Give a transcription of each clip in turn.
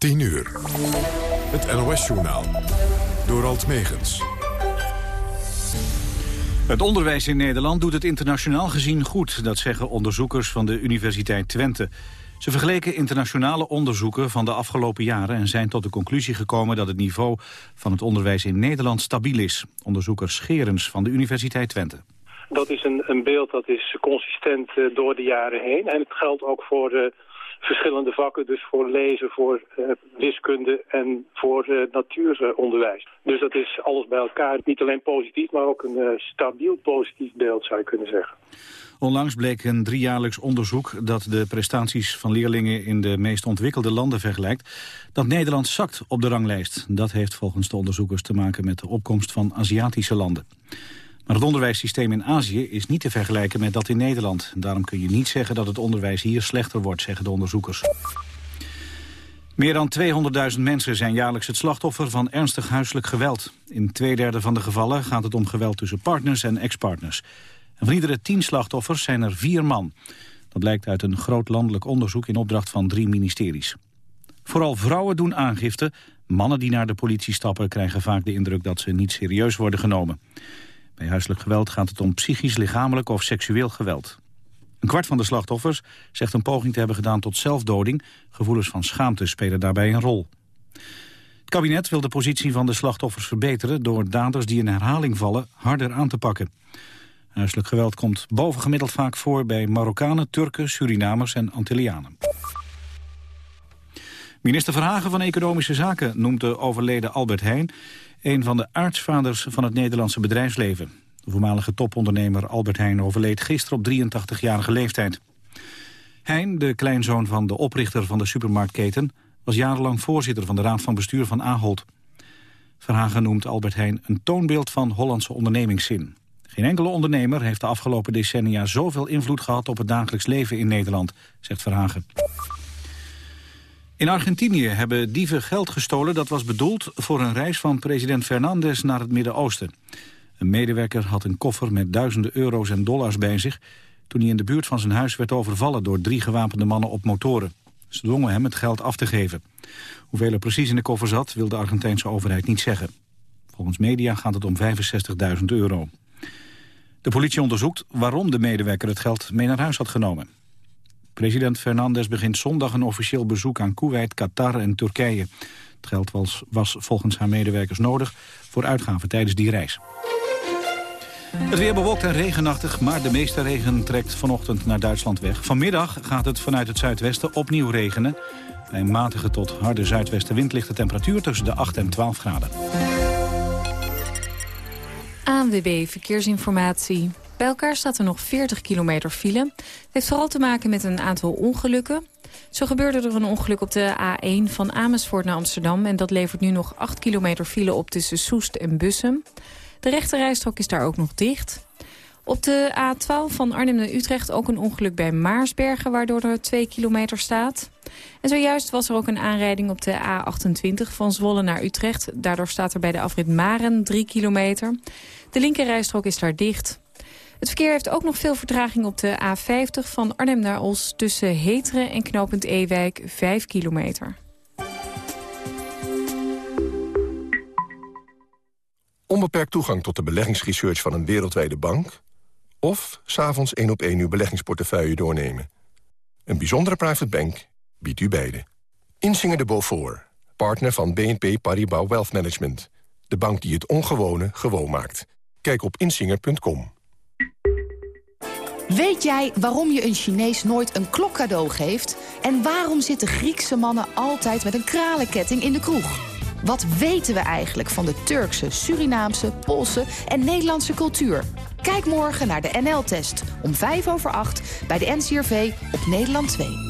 10 uur. Het NOS-journaal. Door Alt Megens. Het onderwijs in Nederland doet het internationaal gezien goed. Dat zeggen onderzoekers van de Universiteit Twente. Ze vergeleken internationale onderzoeken van de afgelopen jaren... en zijn tot de conclusie gekomen dat het niveau van het onderwijs in Nederland stabiel is. Onderzoeker Scherens van de Universiteit Twente. Dat is een, een beeld dat is consistent uh, door de jaren heen. En het geldt ook voor uh, verschillende vakken. Dus voor lezen, voor uh, wiskunde en voor natuuronderwijs. Dus dat is alles bij elkaar niet alleen positief, maar ook een stabiel positief beeld zou je kunnen zeggen. Onlangs bleek een driejaarlijks onderzoek dat de prestaties van leerlingen in de meest ontwikkelde landen vergelijkt, dat Nederland zakt op de ranglijst. Dat heeft volgens de onderzoekers te maken met de opkomst van Aziatische landen. Maar het onderwijssysteem in Azië is niet te vergelijken met dat in Nederland. Daarom kun je niet zeggen dat het onderwijs hier slechter wordt, zeggen de onderzoekers. Meer dan 200.000 mensen zijn jaarlijks het slachtoffer van ernstig huiselijk geweld. In twee derde van de gevallen gaat het om geweld tussen partners en ex-partners. En van iedere tien slachtoffers zijn er vier man. Dat blijkt uit een groot landelijk onderzoek in opdracht van drie ministeries. Vooral vrouwen doen aangifte. Mannen die naar de politie stappen krijgen vaak de indruk dat ze niet serieus worden genomen. Bij huiselijk geweld gaat het om psychisch, lichamelijk of seksueel geweld. Een kwart van de slachtoffers zegt een poging te hebben gedaan tot zelfdoding. Gevoelens van schaamte spelen daarbij een rol. Het kabinet wil de positie van de slachtoffers verbeteren... door daders die in herhaling vallen harder aan te pakken. Huiselijk geweld komt bovengemiddeld vaak voor bij Marokkanen, Turken, Surinamers en Antillianen. Minister Verhagen van Economische Zaken noemt de overleden Albert Heijn... een van de aartsvaders van het Nederlandse bedrijfsleven. De voormalige topondernemer Albert Heijn overleed gisteren op 83-jarige leeftijd. Heijn, de kleinzoon van de oprichter van de supermarktketen... was jarenlang voorzitter van de Raad van Bestuur van Ahold. Verhagen noemt Albert Heijn een toonbeeld van Hollandse ondernemingszin. Geen enkele ondernemer heeft de afgelopen decennia zoveel invloed gehad op het dagelijks leven in Nederland, zegt Verhagen. In Argentinië hebben dieven geld gestolen dat was bedoeld voor een reis van president Fernandez naar het Midden-Oosten. Een medewerker had een koffer met duizenden euro's en dollars bij zich toen hij in de buurt van zijn huis werd overvallen door drie gewapende mannen op motoren. Ze dwongen hem het geld af te geven. Hoeveel er precies in de koffer zat, wil de Argentijnse overheid niet zeggen. Volgens media gaat het om 65.000 euro. De politie onderzoekt waarom de medewerker het geld mee naar huis had genomen. President Fernandez begint zondag een officieel bezoek aan Kuwait, Qatar en Turkije. Het geld was, volgens haar medewerkers nodig voor uitgaven tijdens die reis. Het weer bewolkt en regenachtig, maar de meeste regen trekt vanochtend naar Duitsland weg. Vanmiddag gaat het vanuit het zuidwesten opnieuw regenen. Bij een matige tot harde zuidwestenwind ligt de temperatuur tussen de 8 en 12 graden. ANWB Verkeersinformatie. Bij elkaar staat er nog 40 kilometer file. Het heeft vooral te maken met een aantal ongelukken. Zo gebeurde er een ongeluk op de A1 van Amersfoort naar Amsterdam... en dat levert nu nog 8 kilometer file op tussen Soest en Bussum. De rechterrijstrook is daar ook nog dicht. Op de A12 van Arnhem naar Utrecht ook een ongeluk bij Maarsbergen... waardoor er 2 kilometer staat. En zojuist was er ook een aanrijding op de A28 van Zwolle naar Utrecht. Daardoor staat er bij de afrit Maren 3 kilometer. De linkerrijstrook is daar dicht. Het verkeer heeft ook nog veel vertraging op de A50 van Arnhem naar Os... tussen Heteren en knooppunt Ewijk 5 kilometer. Onbeperkt toegang tot de beleggingsresearch van een wereldwijde bank... of s'avonds één op één uw beleggingsportefeuille doornemen. Een bijzondere private bank biedt u beide. Insinger de Beaufort, partner van BNP Paribas Wealth Management. De bank die het ongewone gewoon maakt. Kijk op insinger.com. Weet jij waarom je een Chinees nooit een klok cadeau geeft? En waarom zitten Griekse mannen altijd met een kralenketting in de kroeg? Wat weten we eigenlijk van de Turkse, Surinaamse, Poolse en Nederlandse cultuur? Kijk morgen naar de NL-test om 5 over 8 bij de NCRV op Nederland 2.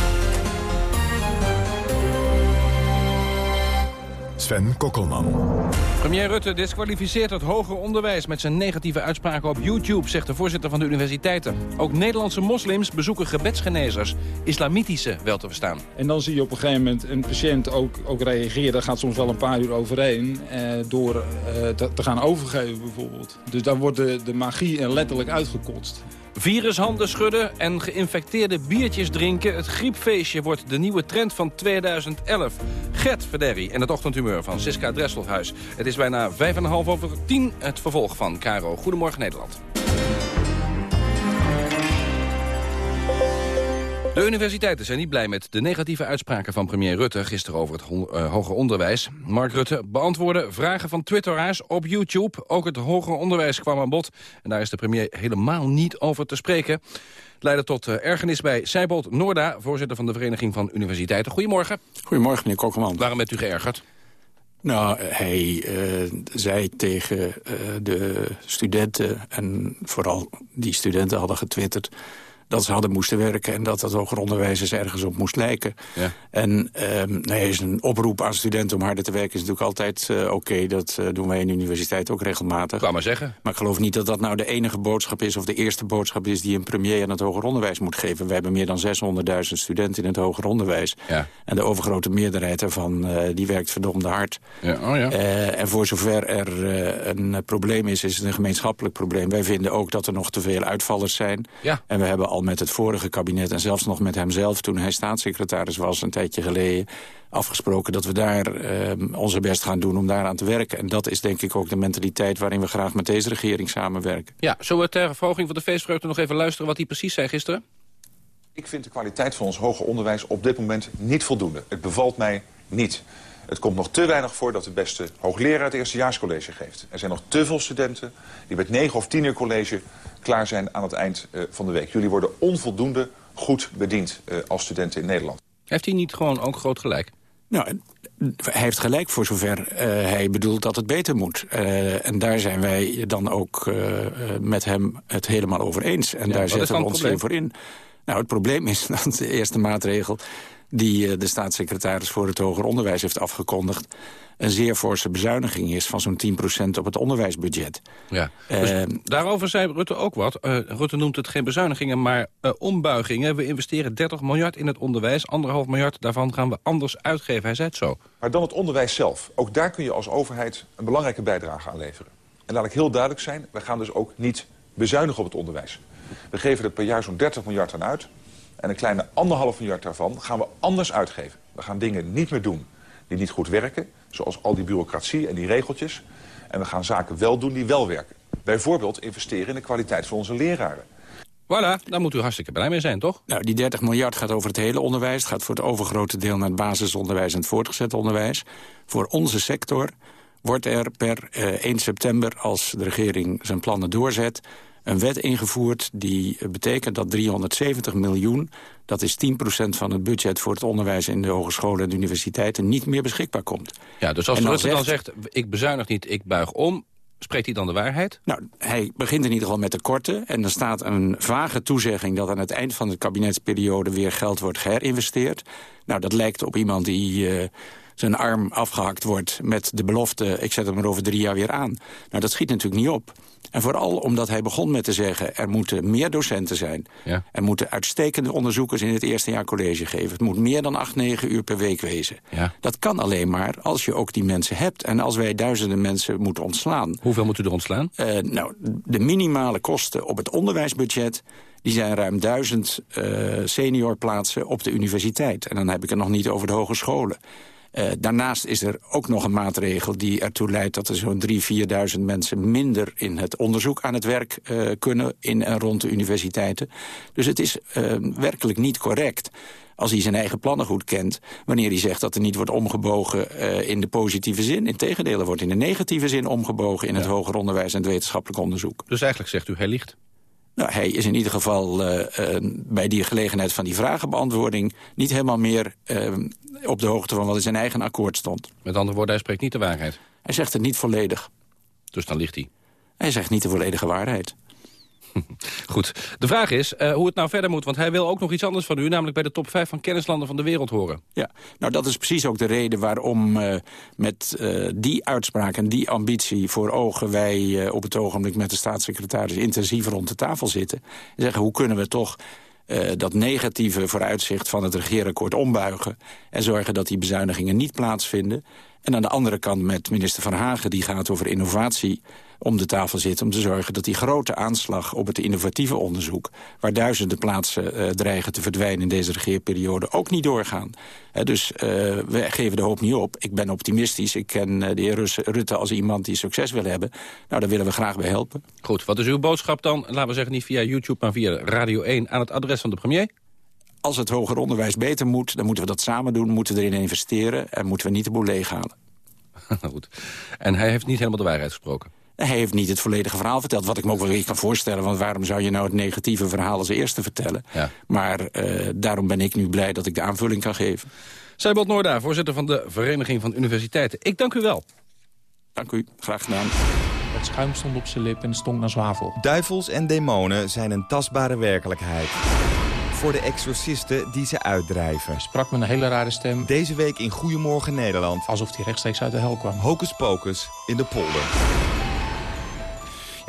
Sven Kokkelman. Premier Rutte disqualificeert het hoger onderwijs met zijn negatieve uitspraken op YouTube, zegt de voorzitter van de universiteiten. Ook Nederlandse moslims bezoeken gebedsgenezers, islamitische wel te verstaan. En dan zie je op een gegeven moment een patiënt ook, ook reageren, dat gaat soms wel een paar uur overheen, eh, door eh, te, te, gaan overgeven bijvoorbeeld. Dus daar wordt de, de magie er letterlijk uitgekotst. Virushanden schudden en geïnfecteerde biertjes drinken. Het griepfeestje wordt de nieuwe trend van 2011. Gert Verderri en het ochtendhumeur van Siska Dresselhuis. Het is bijna 5,5 over 10 het vervolg van Caro. Goedemorgen Nederland. De universiteiten zijn niet blij met de negatieve uitspraken van premier Rutte... gisteren over het uh, hoger onderwijs. Mark Rutte beantwoordde vragen van twitteraars op YouTube. Ook het hoger onderwijs kwam aan bod. En daar is de premier helemaal niet over te spreken. Het leidde tot uh, ergernis bij Seibold Noorda... voorzitter van de Vereniging van Universiteiten. Goedemorgen. Goedemorgen, meneer Kokkerman. Waarom bent u geërgerd? Nou, hij uh, zei tegen uh, de studenten... en vooral die studenten hadden getwitterd dat ze hadden moesten werken... en dat het hoger onderwijs eens ergens op moest lijken. Ja. En um, nou is een oproep aan studenten om harder te werken... is natuurlijk altijd uh, oké. Okay. Dat uh, doen wij in de universiteit ook regelmatig. Kan maar zeggen. Maar ik geloof niet dat dat nou de enige boodschap is... of de eerste boodschap is die een premier aan het hoger onderwijs moet geven. We hebben meer dan 600.000 studenten in het hoger onderwijs. Ja. En de overgrote meerderheid ervan uh, die werkt verdomde hard. Ja. Oh ja. en voor zover er een probleem is, is het een gemeenschappelijk probleem. Wij vinden ook dat er nog te veel uitvallers zijn. Ja. En we hebben al met het vorige kabinet... en zelfs nog met hemzelf toen hij staatssecretaris was... een tijdje geleden afgesproken dat we daar uh, onze best gaan doen om daaraan te werken. En dat is denk ik ook de mentaliteit waarin we graag met deze regering samenwerken. Ja, zullen we ter verhoging van de feestvreugde nog even luisteren wat hij precies zei gisteren? Ik vind de kwaliteit van ons hoger onderwijs op dit moment niet voldoende. Het bevalt mij niet. Het komt nog te weinig voor dat de beste hoogleraar het eerstejaarscollege geeft. Er zijn nog te veel studenten die met 9 of 10 uur college klaar zijn aan het eind uh, van de week. Jullie worden onvoldoende goed bediend uh, als studenten in Nederland. Heeft hij niet gewoon ook groot gelijk? Nou, hij heeft gelijk voor zover uh, hij bedoelt dat het beter moet. Uh, en daar zijn wij dan ook uh, met hem het helemaal over eens. En ja, daar zetten we ons voor in. Nou, het probleem is dat de eerste maatregel die de staatssecretaris voor het hoger onderwijs heeft afgekondigd een zeer forse bezuiniging is van zo'n 10% op het onderwijsbudget. Ja. Dus uh, daarover zei Rutte ook wat. Uh, Rutte noemt het geen bezuinigingen, maar uh, ombuigingen. We investeren 30 miljard in het onderwijs. Anderhalf miljard daarvan gaan we anders uitgeven. Hij zei het zo. Maar dan het onderwijs zelf. Ook daar kun je als overheid een belangrijke bijdrage aan leveren. En laat ik heel duidelijk zijn, we gaan dus ook niet bezuinigen op het onderwijs. We geven er per jaar zo'n 30 miljard aan uit. En een kleine anderhalf miljard daarvan gaan we anders uitgeven. We gaan dingen niet meer doen die niet goed werken. Zoals al die bureaucratie en die regeltjes. En we gaan zaken wel doen die wel werken. Bijvoorbeeld investeren in de kwaliteit van onze leraren. Voilà, daar moet u hartstikke blij mee zijn, toch? Nou, die 30 miljard gaat over het hele onderwijs. Het gaat voor het overgrote deel naar het basisonderwijs en het voortgezet onderwijs. Voor onze sector wordt er per uh, 1 september, als de regering zijn plannen doorzet een wet ingevoerd die betekent dat 370 miljoen... dat is 10% van het budget voor het onderwijs in de hogescholen en de universiteiten... niet meer beschikbaar komt. Ja, dus als Rutte dan zegt, ik bezuinig niet, ik buig om... Spreekt hij dan de waarheid? Nou, hij begint in ieder geval met de korte. En er staat een vage toezegging dat aan het eind van de kabinetsperiode... weer geld wordt geherinvesteerd. Nou, dat lijkt op iemand die... Uh, zijn arm afgehakt wordt met de belofte... ik zet hem er over drie jaar weer aan. Nou, dat schiet natuurlijk niet op. En vooral omdat hij begon met te zeggen... er moeten meer docenten zijn. Ja. Er moeten uitstekende onderzoekers in het eerste jaar college geven. Het moet meer dan acht, negen uur per week wezen. Ja. Dat kan alleen maar als je ook die mensen hebt. En als wij duizenden mensen moeten ontslaan. Hoeveel moet u er ontslaan? Uh, nou, de minimale kosten op het onderwijsbudget... Die zijn ruim duizend uh, seniorplaatsen op de universiteit. En dan heb ik het nog niet over de hogescholen. Uh, daarnaast is er ook nog een maatregel die ertoe leidt... dat er zo'n 3.000, 4.000 mensen minder in het onderzoek aan het werk uh, kunnen... in en rond de universiteiten. Dus het is uh, werkelijk niet correct als hij zijn eigen plannen goed kent... wanneer hij zegt dat er niet wordt omgebogen uh, in de positieve zin. Integendeel, er wordt in de negatieve zin omgebogen... in ja. het hoger onderwijs en het wetenschappelijk onderzoek. Dus eigenlijk zegt u, hij liegt? Nou, hij is in ieder geval uh, uh, bij die gelegenheid van die vragenbeantwoording... niet helemaal meer uh, op de hoogte van wat in zijn eigen akkoord stond. Met andere woorden, hij spreekt niet de waarheid? Hij zegt het niet volledig. Dus dan ligt hij? Hij zegt niet de volledige waarheid. Goed. De vraag is uh, hoe het nou verder moet. Want hij wil ook nog iets anders van u. Namelijk bij de top 5 van kennislanden van de wereld horen. Ja, nou dat is precies ook de reden waarom uh, met uh, die uitspraak en die ambitie voor ogen... wij op het ogenblik met de staatssecretaris intensief rond de tafel zitten. En zeggen hoe kunnen we toch dat negatieve vooruitzicht van het regeerakkoord ombuigen... en zorgen dat die bezuinigingen niet plaatsvinden. En aan de andere kant met minister Van Hagen... die gaat over innovatie om de tafel zitten... om te zorgen dat die grote aanslag op het innovatieve onderzoek... waar duizenden plaatsen uh, dreigen te verdwijnen in deze regeerperiode... ook niet doorgaan. Dus uh, we geven de hoop niet op. Ik ben optimistisch. Ik ken de heer Rutte als iemand die succes wil hebben. Nou, daar willen we graag bij helpen. Goed, wat is uw boodschap dan? Laten we zeggen niet via YouTube, maar via Radio 1... aan het adres van de premier? Als het hoger onderwijs beter moet, dan moeten we dat samen doen. Moeten we erin investeren en moeten we niet de boel leeghalen. Goed. En hij heeft niet helemaal de waarheid gesproken? Hij heeft niet het volledige verhaal verteld. Wat ik me ook wel weer kan voorstellen. Want waarom zou je nou het negatieve verhaal als eerste vertellen? Ja. Maar uh, daarom ben ik nu blij dat ik de aanvulling kan geven. Seibold Noorda, voorzitter van de Vereniging van Universiteiten. Ik dank u wel. Dank u. Graag gedaan. Het schuim stond op zijn lip en stonk naar zwavel. Duivels en demonen zijn een tastbare werkelijkheid voor de exorcisten die ze uitdrijven. Sprak met een hele rare stem. Deze week in Goedemorgen Nederland. Alsof hij rechtstreeks uit de hel kwam. Hocus pocus in de polder.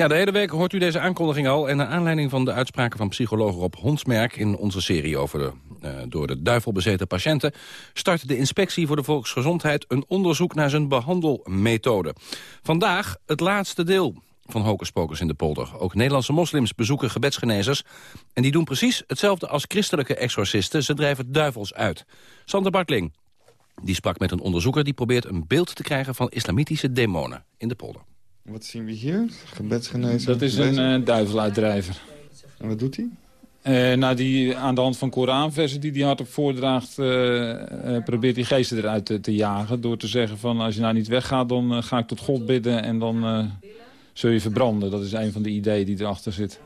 Ja, de hele week hoort u deze aankondiging al. En naar aanleiding van de uitspraken van psycholoog Rob Hondsmerk... in onze serie over de uh, door de duivel bezeten patiënten... start de Inspectie voor de Volksgezondheid een onderzoek naar zijn behandelmethode. Vandaag het laatste deel van Hocus Pocus in de polder. Ook Nederlandse moslims bezoeken gebedsgenezers. En die doen precies hetzelfde als christelijke exorcisten. Ze drijven duivels uit. Sander Bartling die sprak met een onderzoeker... die probeert een beeld te krijgen van islamitische demonen in de polder. Wat zien we hier? Gebedsgenezer? Dat is een uh, duiveluitdrijver. En wat doet hij? Uh, nou, die, aan de hand van Koranversen die hij hardop voordraagt... Uh, probeert die geesten eruit te, te, jagen. Door te zeggen van als je nou niet weggaat, dan ga ik tot God bidden... en dan zul je verbranden. Dat is een van de ideeën die erachter zit.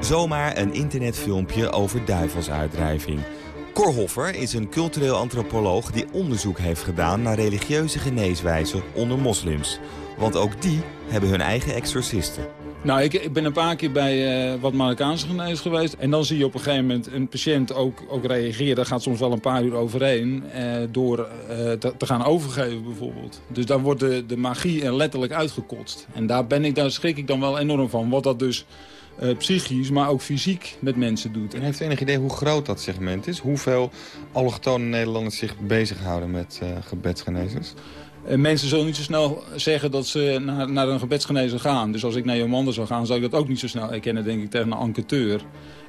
Zomaar een internetfilmpje over duivelsuitdrijving. Cor Hoffer is een cultureel antropoloog die onderzoek heeft gedaan naar religieuze geneeswijzen onder moslims. Want ook die hebben hun eigen exorcisten. Nou, ik, ik, ben een paar keer bij uh, wat Marokkaanse genees geweest. En dan zie je op een gegeven moment een patiënt ook, ook reageren. Dat gaat soms wel een paar uur overheen. Uh, door te, te, gaan overgeven bijvoorbeeld. Dus dan wordt de, de magie er letterlijk uitgekotst. En daar, ben ik, daar schrik ik dan wel enorm van. Wat dat dus psychisch, maar ook fysiek met mensen doet. En heeft u enig idee hoe groot dat segment is? Hoeveel allochtone Nederlanders zich bezighouden met gebedsgenezers? Uh, mensen zullen niet zo snel zeggen dat ze naar, naar een gebedsgenezer gaan. Dus als ik naar Jomanda zou gaan, zou ik dat ook niet zo snel herkennen, denk ik, tegen een enquêteur.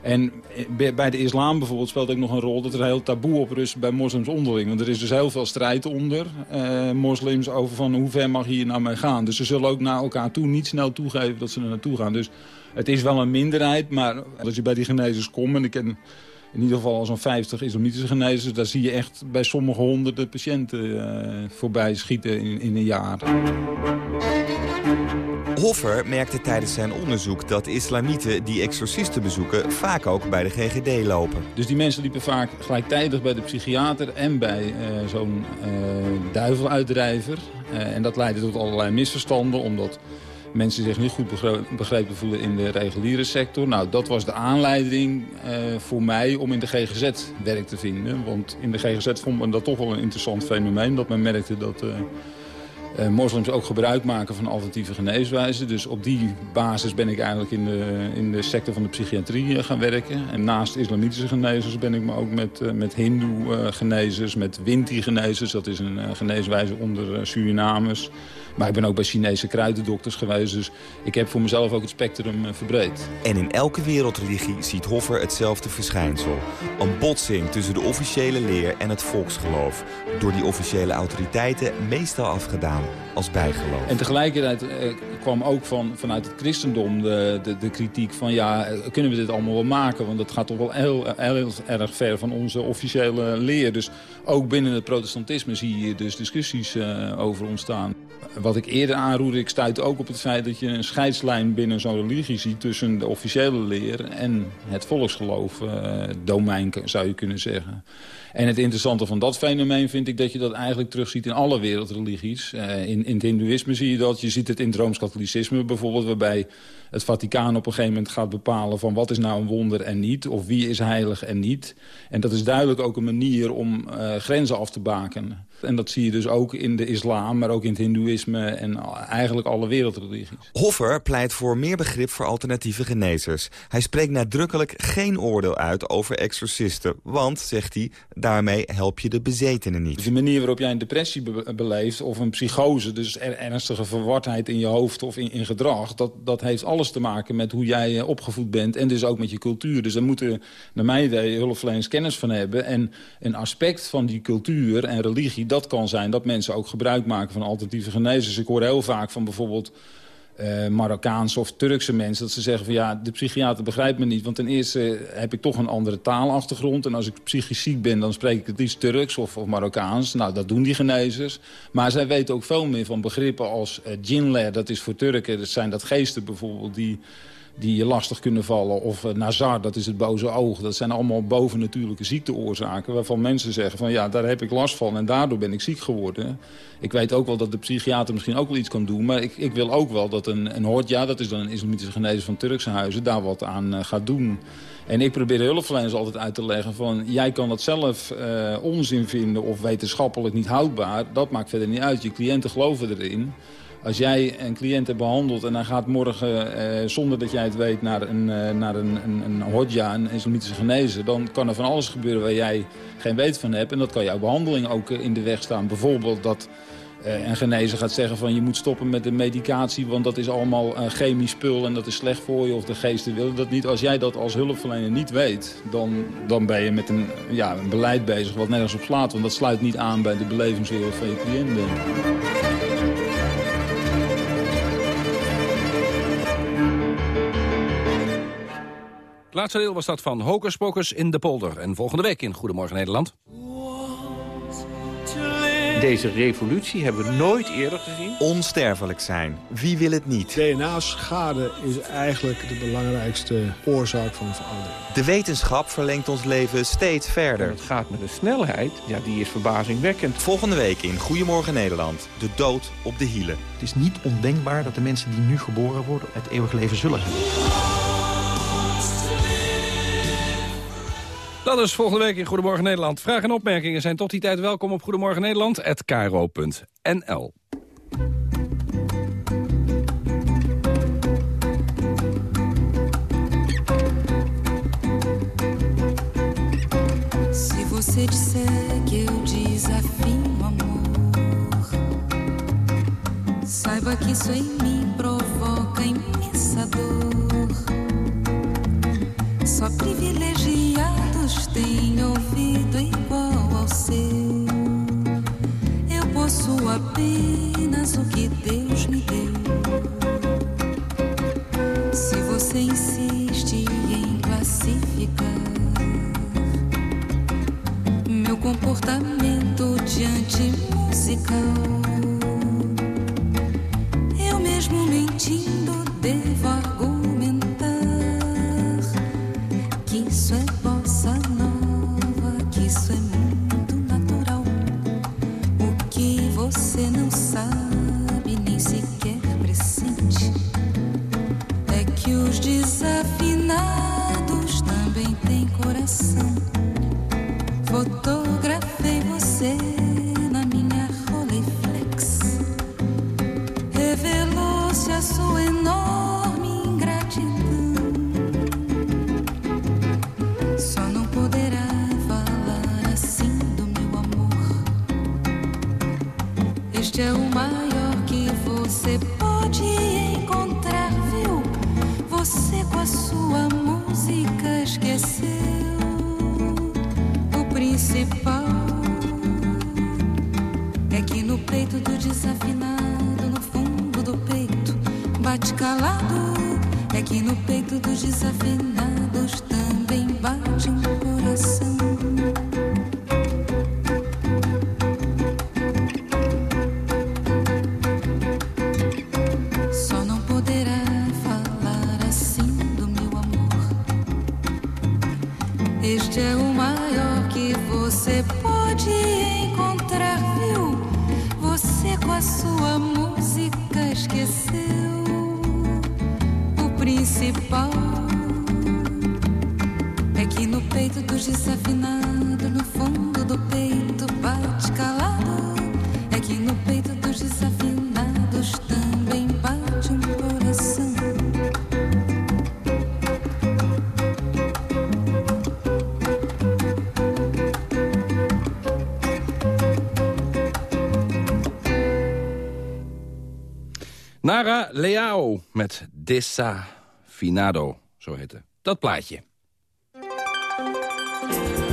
En eh, bij de islam bijvoorbeeld speelt ook nog een rol dat er heel taboe op rust bij moslims onderling. Want er is dus heel veel strijd onder eh, moslims over van hoe ver mag hier nou mee gaan. Dus ze zullen ook naar elkaar toe niet snel toegeven dat ze er naartoe gaan. Dus het is wel een minderheid, maar als je bij die genezers komt... en ik ken in ieder geval zo'n 50 islamitische genezers. Daar zie je echt bij sommige honderden patiënten uh, voorbij schieten in, in een jaar. Hoffer merkte tijdens zijn onderzoek dat islamieten die exorcisten bezoeken vaak ook bij de GGD lopen. Dus die mensen liepen vaak gelijktijdig bij de psychiater en bij uh, zo'n uh, duiveluitdrijver. en dat leidde tot allerlei misverstanden, omdat mensen zich niet goed begrepen voelen in de reguliere sector. Nou, dat was de aanleiding uh, voor mij om in de GGZ werk te vinden. Want in de GGZ vond men dat toch wel een interessant fenomeen. Dat men merkte dat uh, uh, moslims ook gebruik maken van alternatieve geneeswijzen. Dus op die basis ben ik eigenlijk in de, in de sector van de psychiatrie gaan werken. En naast islamitische genezers ben ik me ook met, met hindoe genezers, met winti genezers. Dat is een geneeswijze onder Surinamers. Maar ik ben ook bij Chinese kruidendokters geweest. Dus ik heb voor mezelf ook het spectrum uh, verbreed. En in elke wereldreligie ziet Hoffer hetzelfde verschijnsel. Een botsing tussen de officiële leer en het volksgeloof. Door die officiële autoriteiten meestal afgedaan als bijgeloof. En tegelijkertijd uh, kwam ook van, vanuit het christendom de, de, de, kritiek van... ja, kunnen we dit allemaal wel maken? Want dat gaat toch wel heel, heel, erg ver van onze officiële leer. Dus ook binnen het protestantisme zie je dus discussies uh, over ontstaan. Wat ik eerder aanroerde, ik stuit ook op het feit dat je een scheidslijn binnen zo'n religie ziet... tussen de officiële leer en het volksgeloof, uh, domein zou je kunnen zeggen. En het interessante van dat fenomeen vind ik dat je dat eigenlijk terugziet in alle wereldreligies. Uh, in, in het hindoeïsme zie je dat. Je ziet het in het Rooms-Katholicisme bijvoorbeeld... waarbij het Vaticaan op een gegeven moment gaat bepalen... van wat is nou een wonder en niet, of wie is heilig en niet. En dat is duidelijk ook een manier om uh, grenzen af te baken. En dat zie je dus ook in de islam, maar ook in het hindoeïsme... en eigenlijk alle wereldreligies. Hoffer pleit voor meer begrip voor alternatieve genezers. Hij spreekt nadrukkelijk geen oordeel uit over exorcisten. Want, zegt hij, daarmee help je de bezetenen niet. Dus de manier waarop jij een depressie be beleeft of een psychose... dus er ernstige verwardheid in je hoofd of in, in gedrag... Dat, dat heeft alles te maken met hoe jij opgevoed bent en dus ook met je cultuur. Dus daar moeten, naar mijn idee, hulpverleners kennis van hebben. En een aspect van die cultuur en religie dat kan zijn dat mensen ook gebruik maken van alternatieve genezers. Ik hoor heel vaak van bijvoorbeeld uh, Marokkaanse of Turkse mensen... dat ze zeggen van ja, de psychiater begrijpt me niet. Want ten eerste heb ik toch een andere taalachtergrond. En als ik psychisch ziek ben, dan spreek ik het liefst Turks of, of Marokkaans. Nou, dat doen die genezers. Maar zij weten ook veel meer van begrippen als uh, jinler. Dat is voor Turken, dat zijn dat geesten bijvoorbeeld... die die je lastig kunnen vallen. Of uh, nazar, dat is het boze oog. Dat zijn allemaal bovennatuurlijke ziekteoorzaken... waarvan mensen zeggen van ja, daar heb ik last van en daardoor ben ik ziek geworden. Ik weet ook wel dat de psychiater misschien ook wel iets kan doen... maar ik, ik wil ook wel dat een, een Hodja, dat is dan een islamitische genezer van Turkse huizen... daar wat aan uh, gaat doen. En ik probeer de hulpverleners altijd uit te leggen van... jij kan dat zelf uh, onzin vinden of wetenschappelijk niet houdbaar. Dat maakt verder niet uit. Je cliënten geloven erin. Als jij een cliënt hebt behandeld en hij gaat morgen, eh, zonder dat jij het weet, naar een, uh, naar een, een, een hodja, een islamitische genezer, dan kan er van alles gebeuren waar jij geen weet van hebt. En dat kan jouw behandeling ook in de weg staan. Bijvoorbeeld dat uh, een genezer gaat zeggen van je moet stoppen met de medicatie, want dat is allemaal chemisch spul en dat is slecht voor je of de geesten willen dat niet. Als jij dat als hulpverlener niet weet, dan, dan ben je met een, ja, een beleid bezig wat nergens op slaat. Want dat sluit niet aan bij de belevingswereld van je cliënten. Het laatste deel was dat van Hocus Pocus in de polder. En volgende week in Goedemorgen Nederland. Deze revolutie hebben we nooit eerder gezien. Onsterfelijk zijn. Wie wil het niet? DNA-schade is eigenlijk de belangrijkste oorzaak van verandering. De wetenschap verlengt ons leven steeds verder. En het gaat met een snelheid, ja, die is verbazingwekkend. Volgende week in Goedemorgen Nederland. De dood op de hielen. Het is niet ondenkbaar dat de mensen die nu geboren worden... het eeuwig leven zullen hebben. Dat is volgende week in Goedemorgen Nederland. Vragen en opmerkingen zijn tot die tijd welkom op Goedemorgen. Só privilegiados têm ouvido igual ao seu. Eu possuo apenas o que Deus me deu. Se você insiste em classificar meu comportamento diante musical, eu mesmo mentindo devo argumentar. Coração. Fotografei você na minha Rolleiflex. Revelou-se a sua enorme ingratidão. Só não poderá falar assim do meu amor. Este é o maior do desafinado, no fundo do peito, bate calado. É que no peito dos desafinados também bate um Nara Leao met Desafinado, zo heette dat plaatje.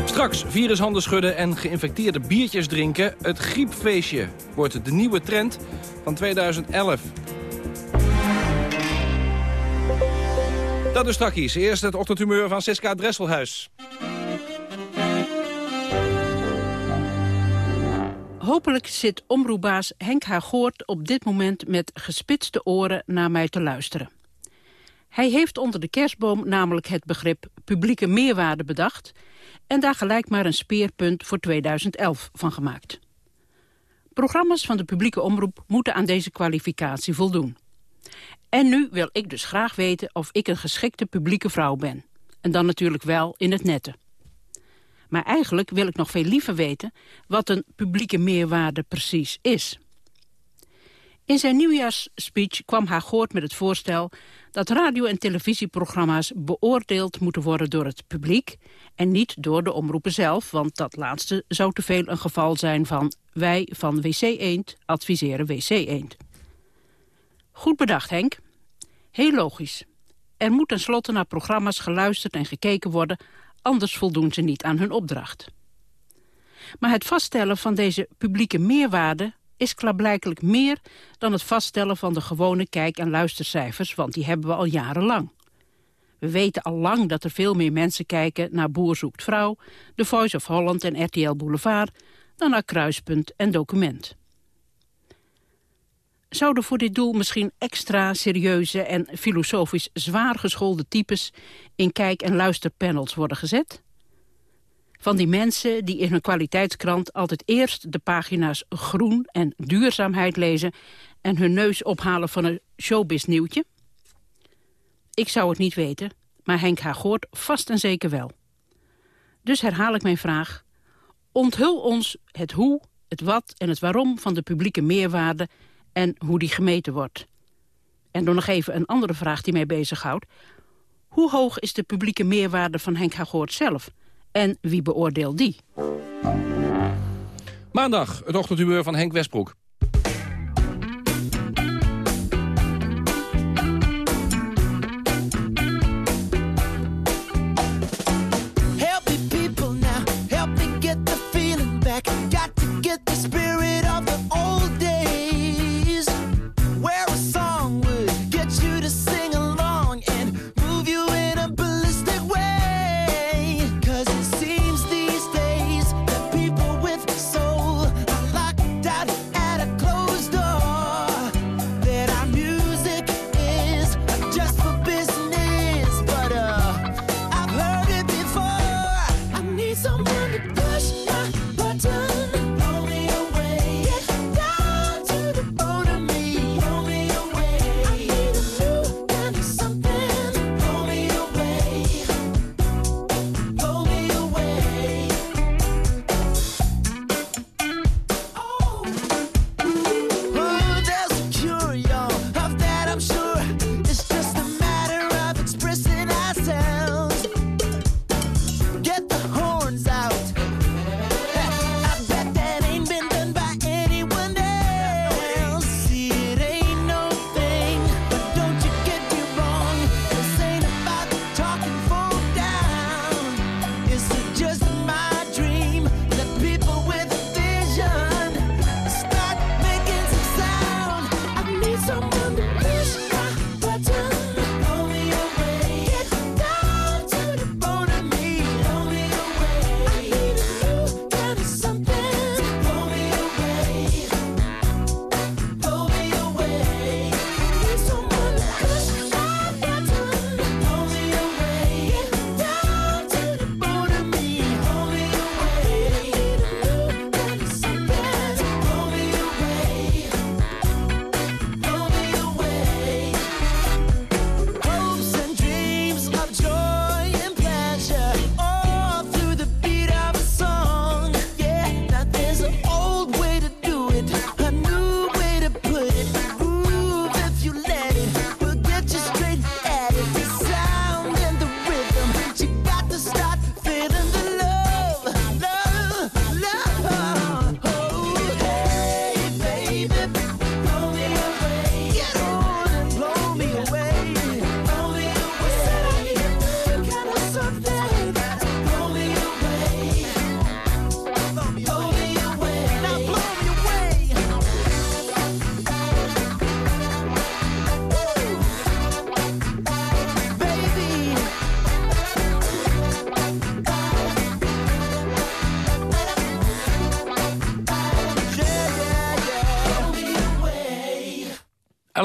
Straks virushanden schudden en geïnfecteerde biertjes drinken. Het griepfeestje wordt de nieuwe trend van 2011. Dat is straks. Eerst het ochtendhumeur van Siska Dresselhuis. Hopelijk zit omroepbaas Henk Hagoort op dit moment met gespitste oren naar mij te luisteren. Hij heeft onder de kerstboom namelijk het begrip publieke meerwaarde bedacht... en daar gelijk maar een speerpunt voor 2011 van gemaakt. Programma's van de publieke omroep moeten aan deze kwalificatie voldoen. En nu wil ik dus graag weten of ik een geschikte publieke vrouw ben. En dan natuurlijk wel in het nette. Maar eigenlijk wil ik nog veel liever weten wat een publieke meerwaarde precies is. In zijn nieuwjaarsspeech kwam Hagoort met het voorstel dat radio- en televisieprogramma's beoordeeld moeten worden door het publiek en niet door de omroepen zelf, want dat laatste zou te veel een geval zijn van wij van WC Eend adviseren WC Eend. Goed bedacht, Henk. Heel logisch. Er moet tenslotte naar programma's geluisterd en gekeken worden anders voldoen ze niet aan hun opdracht. Maar het vaststellen van deze publieke meerwaarde is klaarblijkelijk meer dan het vaststellen van de gewone kijk- en luistercijfers, want die hebben we al jarenlang. We weten al lang dat er veel meer mensen kijken naar Boer zoekt vrouw, The Voice of Holland en RTL Boulevard, dan naar Kruispunt en Document. Zouden voor dit doel misschien extra serieuze en filosofisch zwaar geschoolde types in kijk- en luisterpanels worden gezet? Van die mensen die in hun kwaliteitskrant altijd eerst de pagina's groen en duurzaamheid lezen en hun neus ophalen van een showbiz-nieuwtje? Ik zou het niet weten, maar Henk Hagoort vast en zeker wel. Dus herhaal ik mijn vraag. Onthul ons het hoe, het wat en het waarom van de publieke meerwaarde en hoe die gemeten wordt. En dan nog even een andere vraag die mij bezighoudt. Hoe hoog is de publieke meerwaarde van Henk Hagoort zelf? En wie beoordeelt die? Maandag, het ochtendhumeur van Henk Westbroek.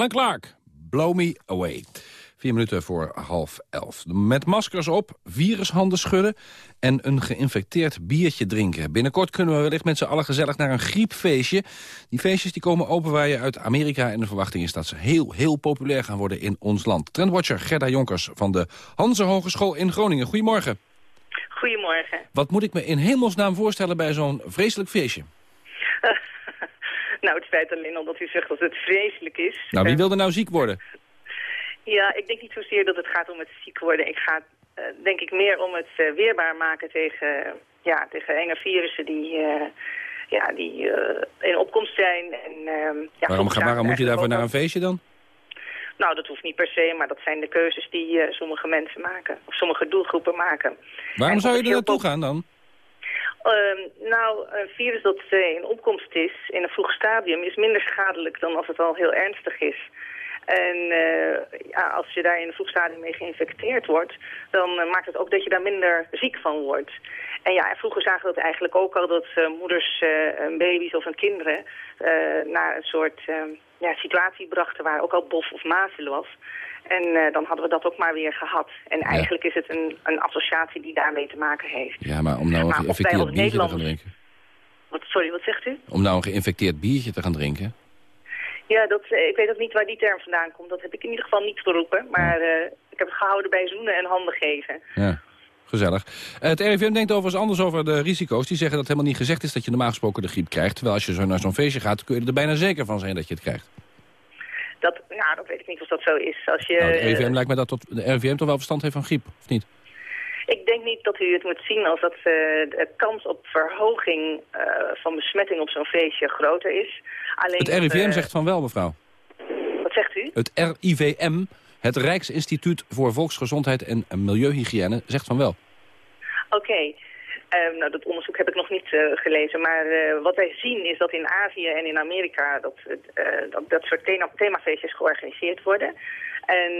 Alan Clark, Blow Me Away. Vier minuten voor half elf. Met maskers op, virushanden schudden en een geïnfecteerd biertje drinken. Binnenkort kunnen we wellicht met z'n allen gezellig naar een griepfeestje. Die feestjes die komen openwaaien uit Amerika... en de verwachting is dat ze heel, heel populair gaan worden in ons land. Trendwatcher Gerda Jonkers van de Hanse Hogeschool in Groningen. Goedemorgen. Goedemorgen. Wat moet ik me in hemelsnaam voorstellen bij zo'n vreselijk feestje? Nou, het feit alleen al dat u zegt dat het vreselijk is. Nou, wie wil er nou ziek worden? Ja, ik denk niet zozeer dat het gaat om het ziek worden. Ik ga eh, denk ik meer om het eh, weerbaar maken tegen, ja, tegen enge virussen die, eh, ja, die in opkomst zijn. En, ehm, ja, waarom soms ga, waarom gaan moet je daarvoor naar een feestje dan? Nou, dat hoeft niet per se, maar dat zijn de keuzes die sommige mensen maken. Of sommige doelgroepen maken. Waarom En zou je er naartoe gaan dan? Ehm, nou, een virus dat eh, in opkomst is in een vroeg stadium is minder schadelijk dan als het al heel ernstig is. En eh, ja, als je daar in een vroeg stadium mee geïnfecteerd wordt, dan eh, maakt het ook dat je daar minder ziek van wordt. En ja, en vroeger zagen we dat eigenlijk ook al dat moeders een baby's of een kinderen naar een soort ja, situatie brachten waar ook al bof of mazelen was. En eh, dan hadden we dat ook maar weer gehad. En eigenlijk is het een, een associatie die daarmee te maken heeft. Ja, maar om nou een geïnfecteerd biertje te gaan drinken. Wat, sorry, wat zegt u? Om nou een geïnfecteerd biertje te gaan drinken? Ja, dat, eh, ik weet ook niet waar die term vandaan komt. Dat heb ik in ieder geval niet geroepen. Maar eh, ik heb het gehouden bij zoenen en handen geven. Ja, gezellig. Het RIVM denkt overigens anders over de risico's. Die zeggen dat het helemaal niet gezegd is dat je normaal gesproken de griep krijgt. Terwijl als je zo naar zo'n feestje gaat, kun je er bijna zeker van zijn dat je het krijgt. Dat, nou, dat weet ik niet of dat zo is. Als je, Nou, eh, RIVM lijkt me dat tot, de RIVM toch wel verstand heeft van griep, of niet? ik denk niet dat u het moet zien als dat eh, de kans op verhoging eh, van besmetting op zo'n feestje groter is. Alleen, Het RIVM eh, zegt van wel, mevrouw. Wat zegt u? Het RIVM, het Rijksinstituut voor Volksgezondheid en Milieuhygiëne, zegt van wel. Oké. Ehm, nou, dat onderzoek heb ik nog niet eh, gelezen. Maar eh, wat wij zien is dat in Azië en in Amerika dat, eh, dat, dat soort thema themafeestjes georganiseerd worden. En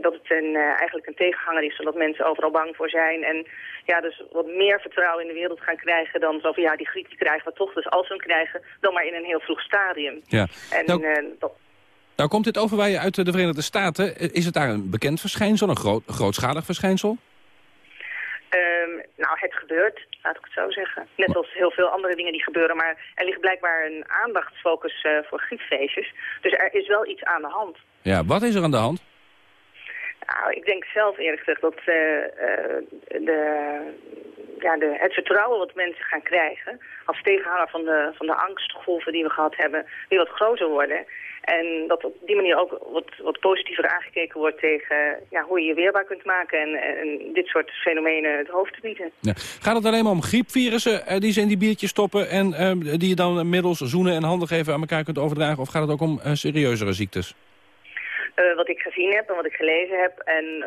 dat het een, eigenlijk een tegenhanger is, zodat mensen overal bang voor zijn. En ja, dus wat meer vertrouwen in de wereld gaan krijgen dan zo van ja, die griep die krijgen we toch. Dus als we hem krijgen, dan maar in een heel vroeg stadium. Ja. En Nou- dat, Nou komt dit overwaaien uit de Verenigde Staten. Is het daar een bekend verschijnsel, een groot, grootschalig verschijnsel? Ehm, nou, het gebeurt, laat ik het zo zeggen. Net als heel veel andere dingen die gebeuren. Maar er ligt blijkbaar een aandachtsfocus eh, voor griepfeestjes. Dus er is wel iets aan de hand. Ja, wat is er aan de hand? Nou, ik denk zelf eerlijk gezegd dat eh, eh, de, ja, de, het vertrouwen wat mensen gaan krijgen... als tegenhanger van de, van de angstgolven die we gehad hebben, weer wat groter worden. En dat op die manier ook wat, wat positiever aangekeken wordt tegen ja, hoe je je weerbaar kunt maken... En, en dit soort fenomenen het hoofd te bieden. Ja. Gaat het alleen maar om griepvirussen eh, die ze in die biertjes stoppen... en eh, die je dan middels zoenen en handen geven aan elkaar kunt overdragen? Of gaat het ook om eh, serieuzere ziektes? Eh, wat ik gezien heb en wat ik gelezen heb. En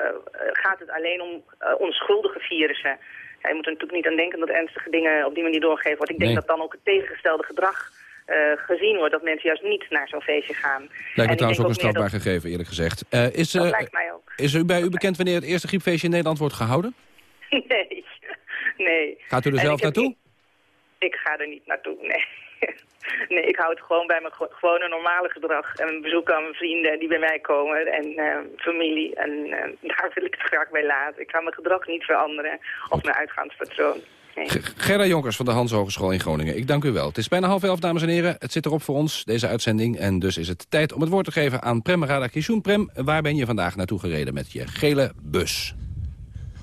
gaat het alleen om onschuldige virussen. Ja, je moet er natuurlijk niet aan denken dat ernstige dingen op die manier doorgeven. Want ik denk Nee. dat dan ook het tegengestelde gedrag eh, gezien wordt. Dat mensen juist niet naar zo'n feestje gaan. Lijkt me trouwens ook een strafbaar dat- gegeven, eerlijk gezegd. Eh, is, Dat eh, lijkt mij ook. is u bij u bekend wanneer het eerste griepfeestje in Nederland wordt gehouden? Nee, nee. Gaat u er zelf naartoe? niet- Ik ga er niet naartoe, nee. Nee, ik hou het gewoon bij mijn ge- gewone normale gedrag. En bezoek aan mijn vrienden die bij mij komen en eh, familie. En eh, daar wil ik het graag bij laten. Ik ga mijn gedrag niet veranderen of mijn uitgaanspatroon. Nee. Jonkers van de Hans Hogeschool in Groningen. Ik dank u wel. Het is bijna half elf, dames en heren. Het zit erop voor ons, deze uitzending. En dus is het tijd om het woord te geven aan Prem Radakishun. Prem, waar ben je vandaag naartoe gereden met je gele bus?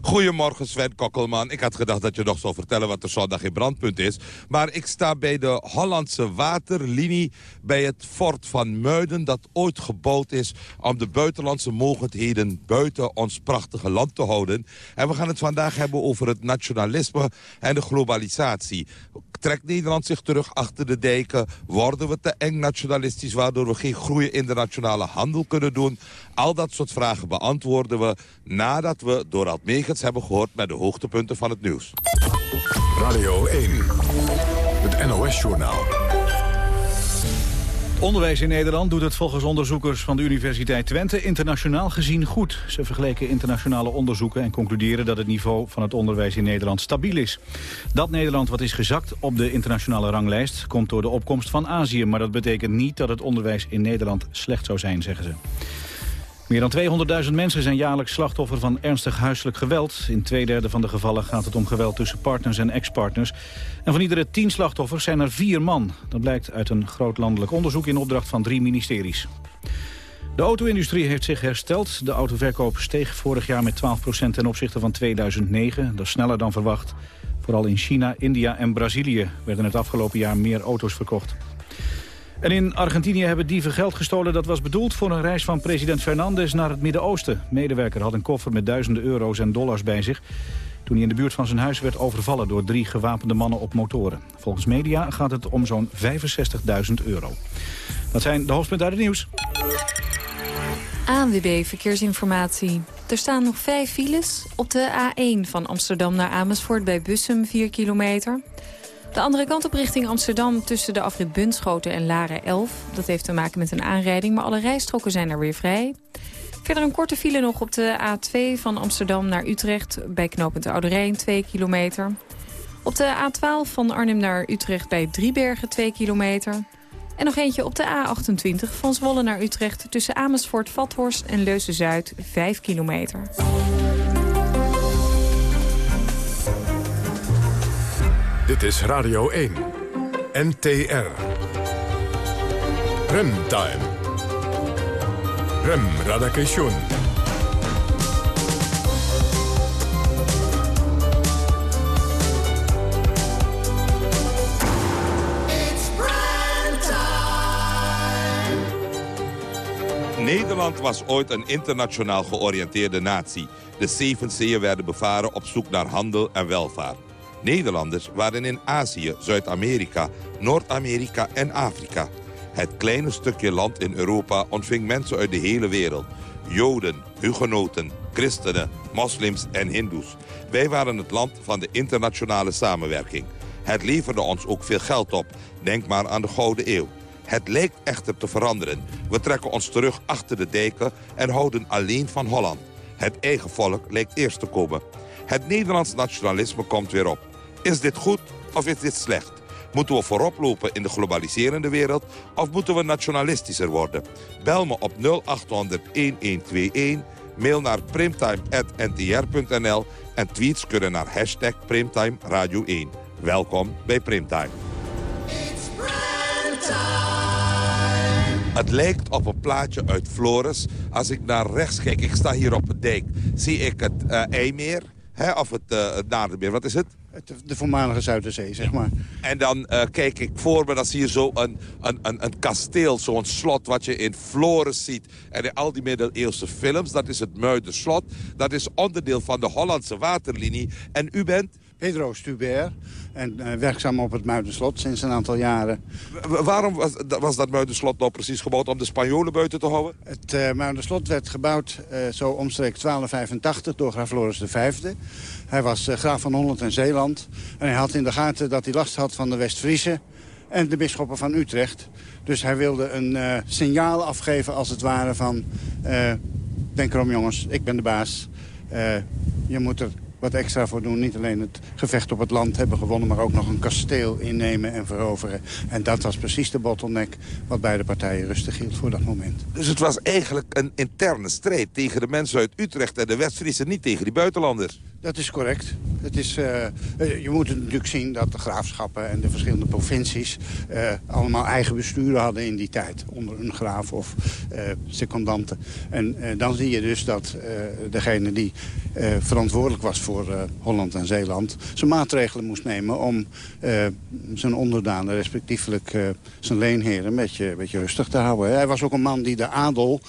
Goedemorgen Sven Kokkelman. Ik had gedacht dat je nog zou vertellen wat er zondag in brandpunt is. Maar ik sta bij de Hollandse waterlinie bij het fort van Muiden... dat ooit gebouwd is om de buitenlandse mogendheden buiten ons prachtige land te houden. En we gaan het vandaag hebben over het nationalisme en de globalisatie. Trekt Nederland zich terug achter de dijken? Worden we te eng nationalistisch waardoor we geen groei in de nationale handel kunnen doen? Al dat soort vragen beantwoorden we nadat we Dorald Megens hebben gehoord met de hoogtepunten van het nieuws. Radio 1, het NOS-journaal. Onderwijs in Nederland doet het volgens onderzoekers van de Universiteit Twente internationaal gezien goed. Ze vergeleken internationale onderzoeken en concluderen dat het niveau van het onderwijs in Nederland stabiel is. Dat Nederland wat is gezakt op de internationale ranglijst komt door de opkomst van Azië. Maar dat betekent niet dat het onderwijs in Nederland slecht zou zijn, zeggen ze. Meer dan 200.000 mensen zijn jaarlijks slachtoffer van ernstig huiselijk geweld. In twee derde van de gevallen gaat het om geweld tussen partners en ex-partners. En van iedere tien slachtoffers zijn er vier man. Dat blijkt uit een groot landelijk onderzoek in opdracht van drie ministeries. De auto-industrie heeft zich hersteld. De autoverkoop steeg vorig jaar met 12% ten opzichte van 2009. Dat is sneller dan verwacht. Vooral in China, India en Brazilië werden het afgelopen jaar meer auto's verkocht. En in Argentinië hebben dieven geld gestolen dat was bedoeld voor een reis van president Fernandez naar het Midden-Oosten. Medewerker had een koffer met duizenden euro's en dollars bij zich toen hij in de buurt van zijn huis werd overvallen door drie gewapende mannen op motoren. Volgens media gaat het om zo'n 65.000 euro. Dat zijn de hoofdpunten uit het nieuws. ANWB Verkeersinformatie. Er staan nog vijf files op de A1 van Amsterdam naar Amersfoort bij Bussum 4 kilometer. De andere kant op richting Amsterdam tussen de afrit Bunschoten en Laren 11. Dat heeft te maken met een aanrijding, maar alle rijstroken zijn er weer vrij. Verder een korte file nog op de A2 van Amsterdam naar Utrecht... bij knooppunt Oude Rijn, 2 kilometer. Op de A12 van Arnhem naar Utrecht bij Driebergen, 2 kilometer. En nog eentje op de A28 van Zwolle naar Utrecht... tussen Amersfoort, Vathorst en Leusen-Zuid, 5 kilometer. Dit is Radio 1. NTR. Remtime. Rem Radakation. Nederland was ooit een internationaal georiënteerde natie. De zeven zeeën werden bevaren op zoek naar handel en welvaart. Nederlanders waren in Azië, Zuid-Amerika, Noord-Amerika en Afrika. Het kleine stukje land in Europa ontving mensen uit de hele wereld. Joden, hugenoten, christenen, moslims en hindoes. Wij waren het land van de internationale samenwerking. Het leverde ons ook veel geld op. Denk maar aan de Gouden Eeuw. Het lijkt echter te veranderen. We trekken ons terug achter de dijken en houden alleen van Holland. Het eigen volk lijkt eerst te komen. Het Nederlands nationalisme komt weer op. Is dit goed of is dit slecht? Moeten we voorop lopen in de globaliserende wereld of moeten we nationalistischer worden? Bel me op 0800-1121, mail naar primtime.ntr.nl en tweets kunnen naar hashtag Primtime Radio 1. Welkom bij Primtime. Het lijkt op een plaatje uit Flores. Als ik naar rechts kijk, ik sta hier op het dijk, zie ik het uh, IJmeer, hè, of het, uh, het Nadermeer. Wat is het? De voormalige Zuiderzee, zeg maar. En dan uh, kijk ik voor me, dan zie je zo een, een, een, een kasteel, zo'n slot wat je in Flores ziet. En in al die middeleeuwse films, dat is het Muiderslot. Dat is onderdeel van de Hollandse waterlinie. En u bent? Pedro Stubert. En uh, werkzaam op het Muiderslot sinds een aantal jaren. Waarom was, was, dat Muiderslot nou precies gebouwd? Om de Spanjolen buiten te houden? Het uh, Muiderslot werd gebouwd uh, zo omstreeks 1285 door graaf Floris V. Hij was graaf van Holland en Zeeland. En hij had in de gaten dat hij last had van de West-Friese en de bisschoppen van Utrecht. Dus hij wilde een signaal afgeven als het ware van... denk erom jongens, ik ben de baas. je moet er wat extra voor doen. Niet alleen het gevecht op het land hebben gewonnen... maar ook nog een kasteel innemen en veroveren. En dat was precies de bottleneck wat beide partijen rustig hield voor dat moment. Dus het was eigenlijk een interne strijd tegen de mensen uit Utrecht en de West-Friese... niet tegen die buitenlanders? Dat is correct. Het is, uh, je moet natuurlijk zien dat de graafschappen en de verschillende provincies... Uh, allemaal eigen besturen hadden in die tijd. Onder een graaf of uh, secondanten. En dan zie je dus dat degene die verantwoordelijk was voor Holland en Zeeland... zijn maatregelen moest nemen om zijn onderdanen, respectievelijk zijn leenheren... een beetje, beetje rustig te houden. Hij was ook een man die de adel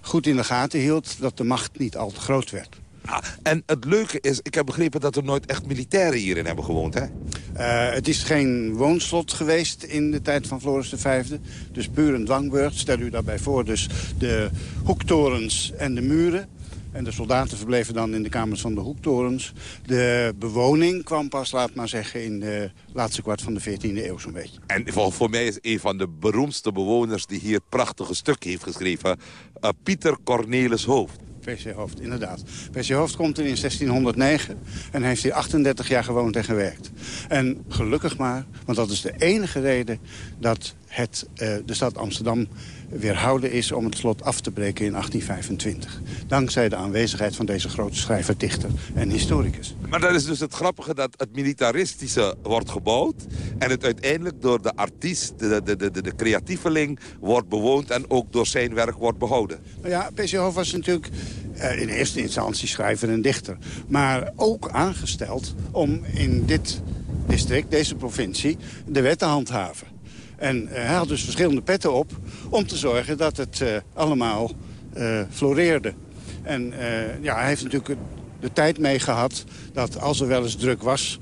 goed in de gaten hield... dat de macht niet al te groot werd. Ah, en het leuke is, ik heb begrepen dat er nooit echt militairen hierin hebben gewoond, hè? Uh, het is geen woonslot geweest in de tijd van Floris V. Dus puur een dwangbeurt. Stel u daarbij voor, dus de hoektorens en de muren. En de soldaten verbleven dan in de kamers van de hoektorens. De bewoning kwam pas, laat maar zeggen, in de laatste kwart van de 14e eeuw zo'n beetje. En voor, voor mij is een van de beroemdste bewoners die hier prachtige stuk heeft geschreven... uh, Pieter Cornelis Hoofd. PC Hoofd, inderdaad. PC Hoofd komt er in 1609 en heeft hier 38 jaar gewoond en gewerkt. En gelukkig maar, want dat is de enige reden dat het, uh, de stad Amsterdam weerhouden is om het slot af te breken in 1825. Dankzij de aanwezigheid van deze grote schrijver, dichter en historicus. Maar dat is dus het grappige dat het militaristische wordt gebouwd... en het uiteindelijk door de artiest, de, de, de, de creatieveling, wordt bewoond... en ook door zijn werk wordt behouden. Nou ja, P.C. Hoofd was natuurlijk uh, in eerste instantie schrijver en dichter. Maar ook aangesteld om in dit district, deze provincie, de wet te handhaven. En uh, hij had dus verschillende petten op om te zorgen dat het uh, allemaal uh, floreerde. En ja, hij heeft natuurlijk de tijd mee gehad dat als er wel eens druk was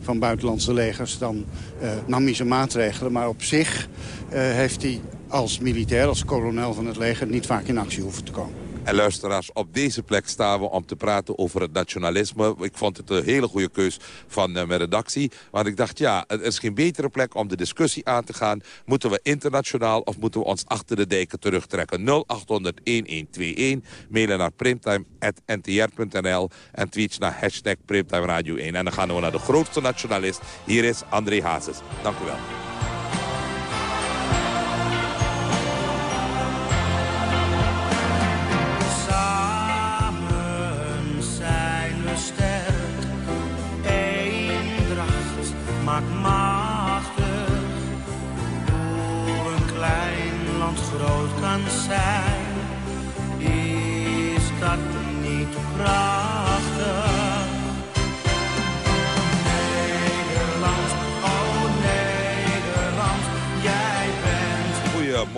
van buitenlandse legers... dan nam hij zijn maatregelen. Maar op zich heeft hij als militair, als kolonel van het leger... niet vaak in actie hoeven te komen. En luisteraars, op deze plek staan we om te praten over het nationalisme. Ik vond het een hele goede keus van uh, mijn redactie. Want ik dacht, ja, er is geen betere plek om de discussie aan te gaan. Moeten we internationaal of moeten we ons achter de dijken terugtrekken? 0800-1121. Mailen naar primtime.ntr.nl en tweets naar hashtag Primtime Radio 1. En dan gaan we naar de grootste nationalist. Hier is André Hazes. Dank u wel.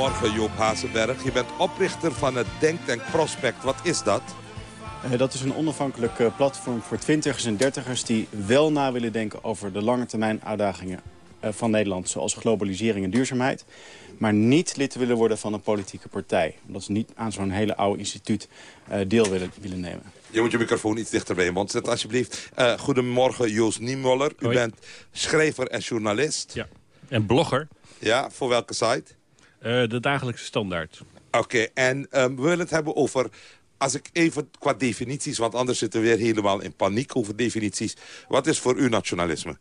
Goedemorgen Joop Hazenberg. Je bent oprichter van het Denktank Prospect. Wat is dat? Uh, dat is een onafhankelijk uh, platform voor twintigers en dertigers... die wel na willen denken over de lange termijn uitdagingen uh, van Nederland... zoals globalisering en duurzaamheid... maar niet lid willen worden van een politieke partij. Omdat ze niet aan zo'n hele oude instituut deel willen, willen nemen. Je moet je microfoon iets dichter bij je mond zetten, alsjeblieft. goedemorgen, Joost Niemuller. U Hoi. bent schrijver en journalist. Ja, en blogger. Ja, voor welke site? De Dagelijkse Standaard. Oké, okay, en um, we willen het hebben over als ik even qua definities, want anders zitten we weer helemaal in paniek over definities. Wat is voor u nationalisme?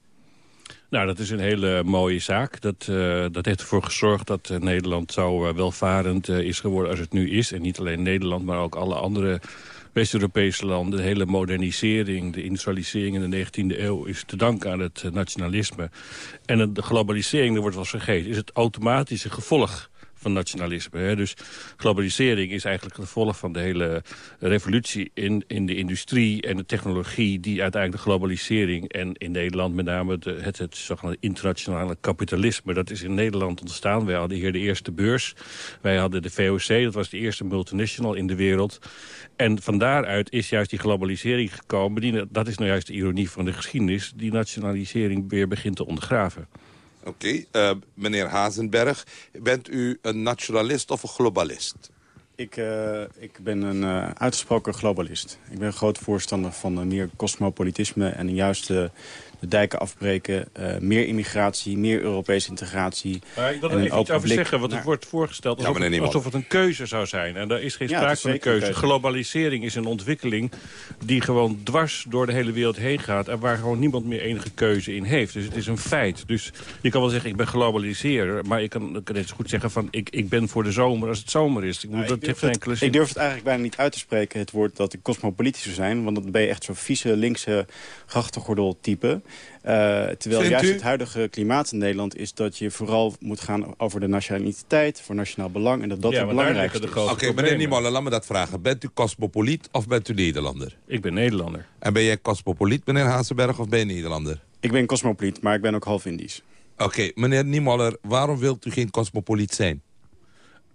Nou, dat is een hele mooie zaak. Dat, uh, dat heeft ervoor gezorgd dat uh, Nederland zo welvarend is geworden als het nu is. En niet alleen Nederland, maar ook alle andere West-Europese landen. De hele modernisering, de industrialisering in de 19e eeuw... is te danken aan het nationalisme. En de globalisering, daar wordt wel eens vergeten... is het automatische gevolg van nationalisme. Hè. Dus globalisering is eigenlijk het gevolg van de hele revolutie in, in de industrie en de technologie die uiteindelijk de globalisering en in Nederland met name het, het zogenaamde internationale kapitalisme. Dat is in Nederland ontstaan. Wij hadden hier de eerste beurs. Wij hadden de VOC, dat was de eerste multinational in de wereld. En van daaruit is juist die globalisering gekomen. Die, dat is nou juist de ironie van de geschiedenis. Die nationalisering weer begint te ondergraven. Oké, uh, meneer Hazenberg, bent u een nationalist of een globalist? Ik, uh, ik ben een uh, uitgesproken globalist. Ik ben een groot voorstander van meer cosmopolitisme en juist de dijken afbreken, uh, meer immigratie, meer Europese integratie. Maar ik wil er even iets over zeggen, want het wordt voorgesteld alsof, ja, het, alsof het een keuze zou zijn. En daar is geen sprake ja, van een keuze. keuze. Globalisering is een ontwikkeling die gewoon dwars door de hele wereld heen gaat... en waar gewoon niemand meer enige keuze in heeft. Dus het is een feit. Dus je kan wel zeggen, ik ben globaliseerder... maar ik kan, ik kan net zo goed zeggen van, ik, ik ben voor de zomer als het zomer is. Ik, nou, dat ik, durf het, enkele ik durf het eigenlijk bijna niet uit te spreken, het woord dat ik cosmopolitisch zou zijn. Want dan ben je echt zo'n vieze, linkse grachtengordel type... Uh, terwijl Vindt juist u? het huidige klimaat in Nederland is dat je vooral moet gaan over de nationaliteit, voor nationaal belang. En dat dat Ja, het belangrijkste is. Oké, meneer Niemoller, laat me dat vragen. Bent u cosmopoliet of bent u Nederlander? Ik ben Nederlander. En ben jij cosmopoliet, meneer Hazenberg, of ben je Nederlander? Ik ben cosmopoliet, maar ik ben ook half Indisch. Oké, meneer Niemoller, waarom wilt u geen cosmopoliet zijn?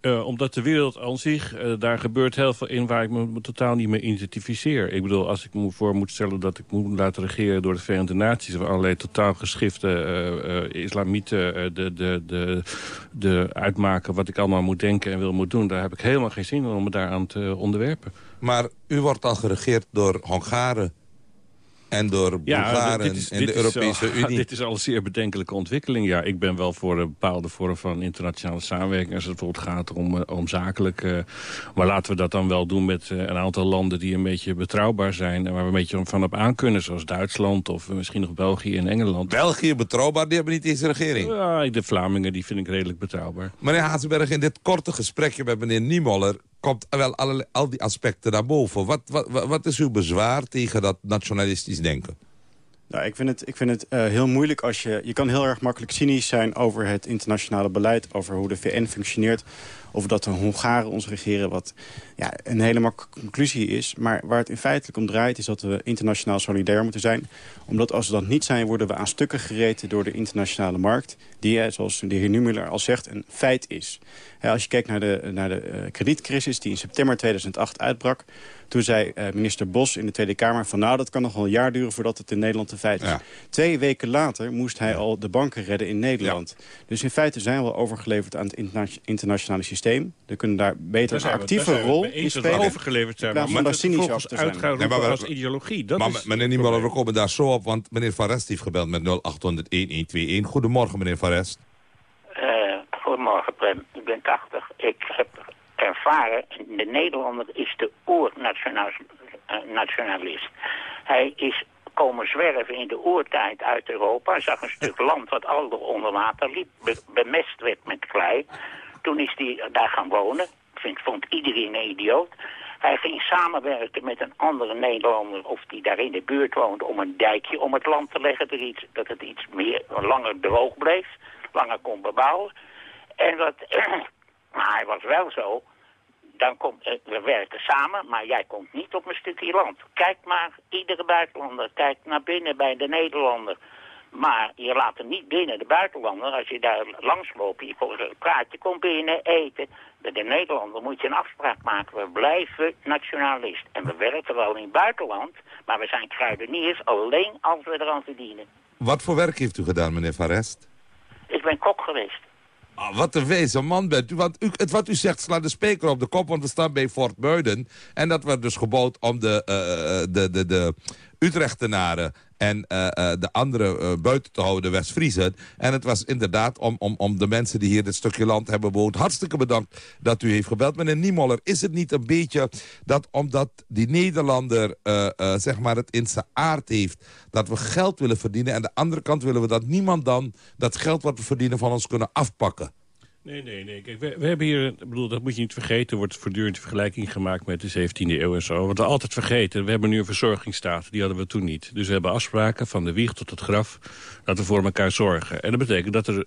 Eh, omdat de wereld aan zich, eh, daar gebeurt heel veel in waar ik me, totaal niet mee identificeer. Ik bedoel, als ik me voor moet stellen dat ik moet laten regeren door de Verenigde Naties... waar allerlei totaal geschifte eh, islamieten de, de, de, de uitmaken wat ik allemaal moet denken en wil moet doen... daar heb ik helemaal geen zin in om me daaraan te onderwerpen. Maar u wordt al geregeerd door Hongaren en door Bulgaren is- en de Europese al- Unie. Dit is al een zeer bedenkelijke ontwikkeling. Ja, ik ben wel voor een bepaalde vorm van internationale samenwerking... als het bijvoorbeeld gaat om, eh, om zakelijk... eh, maar laten we dat dan wel doen met eh, een aantal landen die een beetje betrouwbaar zijn... en waar we een beetje van op aan kunnen, zoals Duitsland... of misschien nog België en Engeland. België betrouwbaar, die hebben niet eens regering. Ja, de Vlamingen die vind ik redelijk betrouwbaar. Meneer Hazenberg, in dit korte gesprekje met meneer Niemoller... komt wel al die aspecten naar boven. Wat, wat, wat wat is uw bezwaar tegen dat nationalistisch denken? Nou, ik vind het, ik vind het eh, heel moeilijk als je... Je kan heel erg makkelijk cynisch zijn over het internationale beleid... over hoe de VN functioneert. Of dat de Hongaren ons regeren, wat ja, een hele makkelijke conclusie is. Maar waar het in feitelijk om draait is dat we internationaal solidair moeten zijn. Omdat als we dat niet zijn, worden we aan stukken gereten door de internationale markt. Die, eh, zoals de heer Numeler al zegt, een feit is. Als je kijkt naar de, naar de eh, kredietcrisis die in september 2008 uitbrak... Toen zei eh, minister Bos in de Tweede Kamer van... nou, dat kan nog wel een jaar duren voordat het in Nederland een feit is. Twee weken later moest hij al de banken redden in Nederland. Dus in feite zijn we overgeleverd aan het interna- internationale systeem. We kunnen daar beter Daar een actieve we rol in spelen. overgeleverd zijn. Maar van dat cynisch over te zijn. Nee, maar we- als ideologie. Dat maar is meneer Niemoller, we komen daar zo op, want meneer Van Rest heeft gebeld met 0800-1121. Goedemorgen, meneer Van Rest. Eh, goedemorgen, Prem. Ik ben 80. Ik heb ervaren, de Nederlander is de oernationalist. Hij is komen zwerven in de oertijd uit Europa. Hij zag een stuk land wat al door onder water liep, be- bemest werd met klei. Toen is hij daar gaan wonen. Vind, vond iedereen een idioot. Hij ging samenwerken met een andere Nederlander of die daar in de buurt woonde om een dijkje om het land te leggen, dat, iets, dat het iets meer, langer droog bleef, langer kon bebouwen. En wat, maar hij was wel zo, dan komt, eh, we werken samen, maar jij komt niet op een stukje land. Kijk maar, iedere buitenlander kijkt naar binnen bij de Nederlander. Maar je laat hem niet binnen, de buitenlander. Als je daar langs loopt, je een praatje, komt binnen, eten. Bij de Nederlander moet je een afspraak maken. We blijven nationalist. En we werken wel in het buitenland, maar we zijn kruideniers alleen als we eraan verdienen. Wat voor werk heeft u gedaan, meneer Van Rest? Ik ben kok geweest. Ah, wat een wezen man bent u. Want u, het, wat u zegt slaat de speker op de kop, want we staan bij Fort Muiden. En dat werd dus gebouwd om de, eh, de, de, de Utrechtenaren en eh, eh, de andere eh, buiten te houden, West-Friezen. En het was inderdaad om, om, om de mensen die hier dit stukje land hebben bewoond. Hartstikke bedankt dat u heeft gebeld. Meneer Niemoller, is het niet een beetje dat omdat die Nederlander zeg maar het in zijn aard heeft... dat we geld willen verdienen. En aan de andere kant willen we dat niemand dan dat geld wat we verdienen van ons kunnen afpakken. Nee, nee, nee. Kijk, we, we hebben hier, ik bedoel, dat moet je niet vergeten... er wordt voortdurend vergelijking gemaakt met de 17e eeuw en zo. We altijd vergeten, we hebben nu een verzorgingsstaat. Die hadden we toen niet. Dus we hebben afspraken van de wieg tot het graf... dat we voor elkaar zorgen. En dat betekent dat er een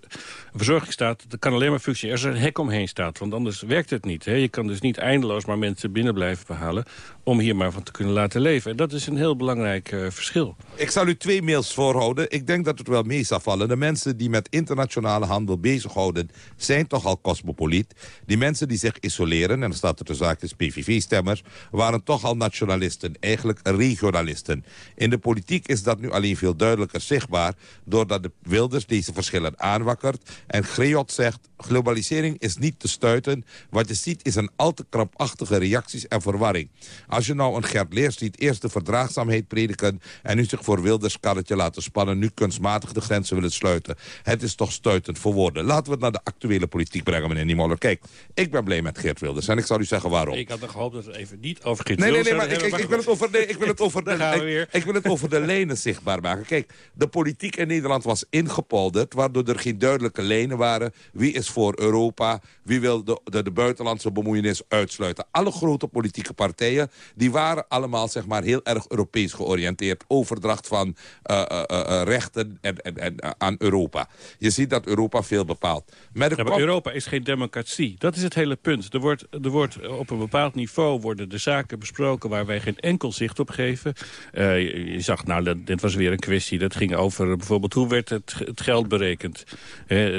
verzorgingsstaat... dat kan alleen maar functioneren als er een hek omheen staat. Want anders werkt het niet. Hè? Je kan dus niet eindeloos maar mensen binnen blijven behalen... om hier maar van te kunnen laten leven. En dat is een heel belangrijk eh, verschil. Ik zal u twee mails voorhouden. Ik denk dat het wel mee zal vallen. De mensen die met internationale handel bezighouden... zijn toch al cosmopoliet. Die mensen die zich isoleren, en dan staat er de zaak is PVV-stemmers... waren toch al nationalisten, eigenlijk regionalisten. In de politiek is dat nu alleen veel duidelijker zichtbaar... doordat de Wilders deze verschillen aanwakkert. En Greot zegt, globalisering is niet te stuiten. Wat je ziet is een al te krapachtige reacties en verwarring. Als je nou een Gert Leers ziet eerst de verdraagzaamheid prediken... en nu zich voor Wilders karretje laten spannen... nu kunstmatig de grenzen willen sluiten. Het is toch stuitend voor woorden. Laten we het naar de actuele politiek brengen, meneer Niemoller. Kijk, ik ben blij met Geert Wilders en ik zal u zeggen waarom. Ik had nog gehoopt dat we even niet over Geert Nee, nee, nee, Wilders maar ik, ik, ik wil het over, nee, ik wil het over, de, ik, ik wil het over de lijnen zichtbaar maken. Kijk, de politiek in Nederland was ingepolderd... waardoor er geen duidelijke lijnen waren. Wie is voor Europa? Wie wil de, de, de buitenlandse bemoeienis uitsluiten? Alle grote politieke partijen die waren allemaal zeg maar, heel erg Europees georiënteerd. Overdracht van eh, eh, eh, rechten en, en, en, aan Europa. Je ziet dat Europa veel bepaalt. Met de Ja, maar Europa is geen democratie. Dat is het hele punt. Er wordt, er wordt op een bepaald niveau worden de zaken besproken... waar wij geen enkel zicht op geven. Je, je zag, nou, dat, dit was weer een kwestie. Dat ging over bijvoorbeeld hoe werd het, het geld berekend.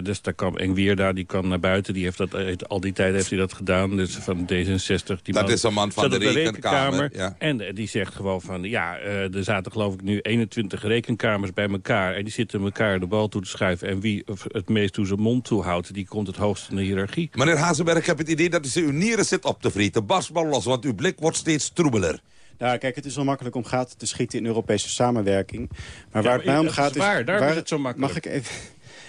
Dus daar kwam Engwier daar, die kwam naar buiten. Die heeft dat, al die tijd heeft hij dat gedaan. Dus van D66. Die Dat is een man van de op rekenkamer, ja. En eh, die zegt gewoon van... ja, eh, er zaten geloof ik nu 21 rekenkamers bij elkaar... en die zitten elkaar de bal toe te schuiven. En wie het meest toe zijn mond toe houdt... die komt het hoogst in de hiërarchie. Meneer Hazenberg, ik heb het idee dat u uw nieren zit op te vreten. Barst maar los, want uw blik wordt steeds troebeler. Nou, kijk, het is wel makkelijk om gaten te schieten in Europese samenwerking. Maar waar Ja, het mij om dat is gaat waar, daarom is het zo makkelijk. Mag ik even...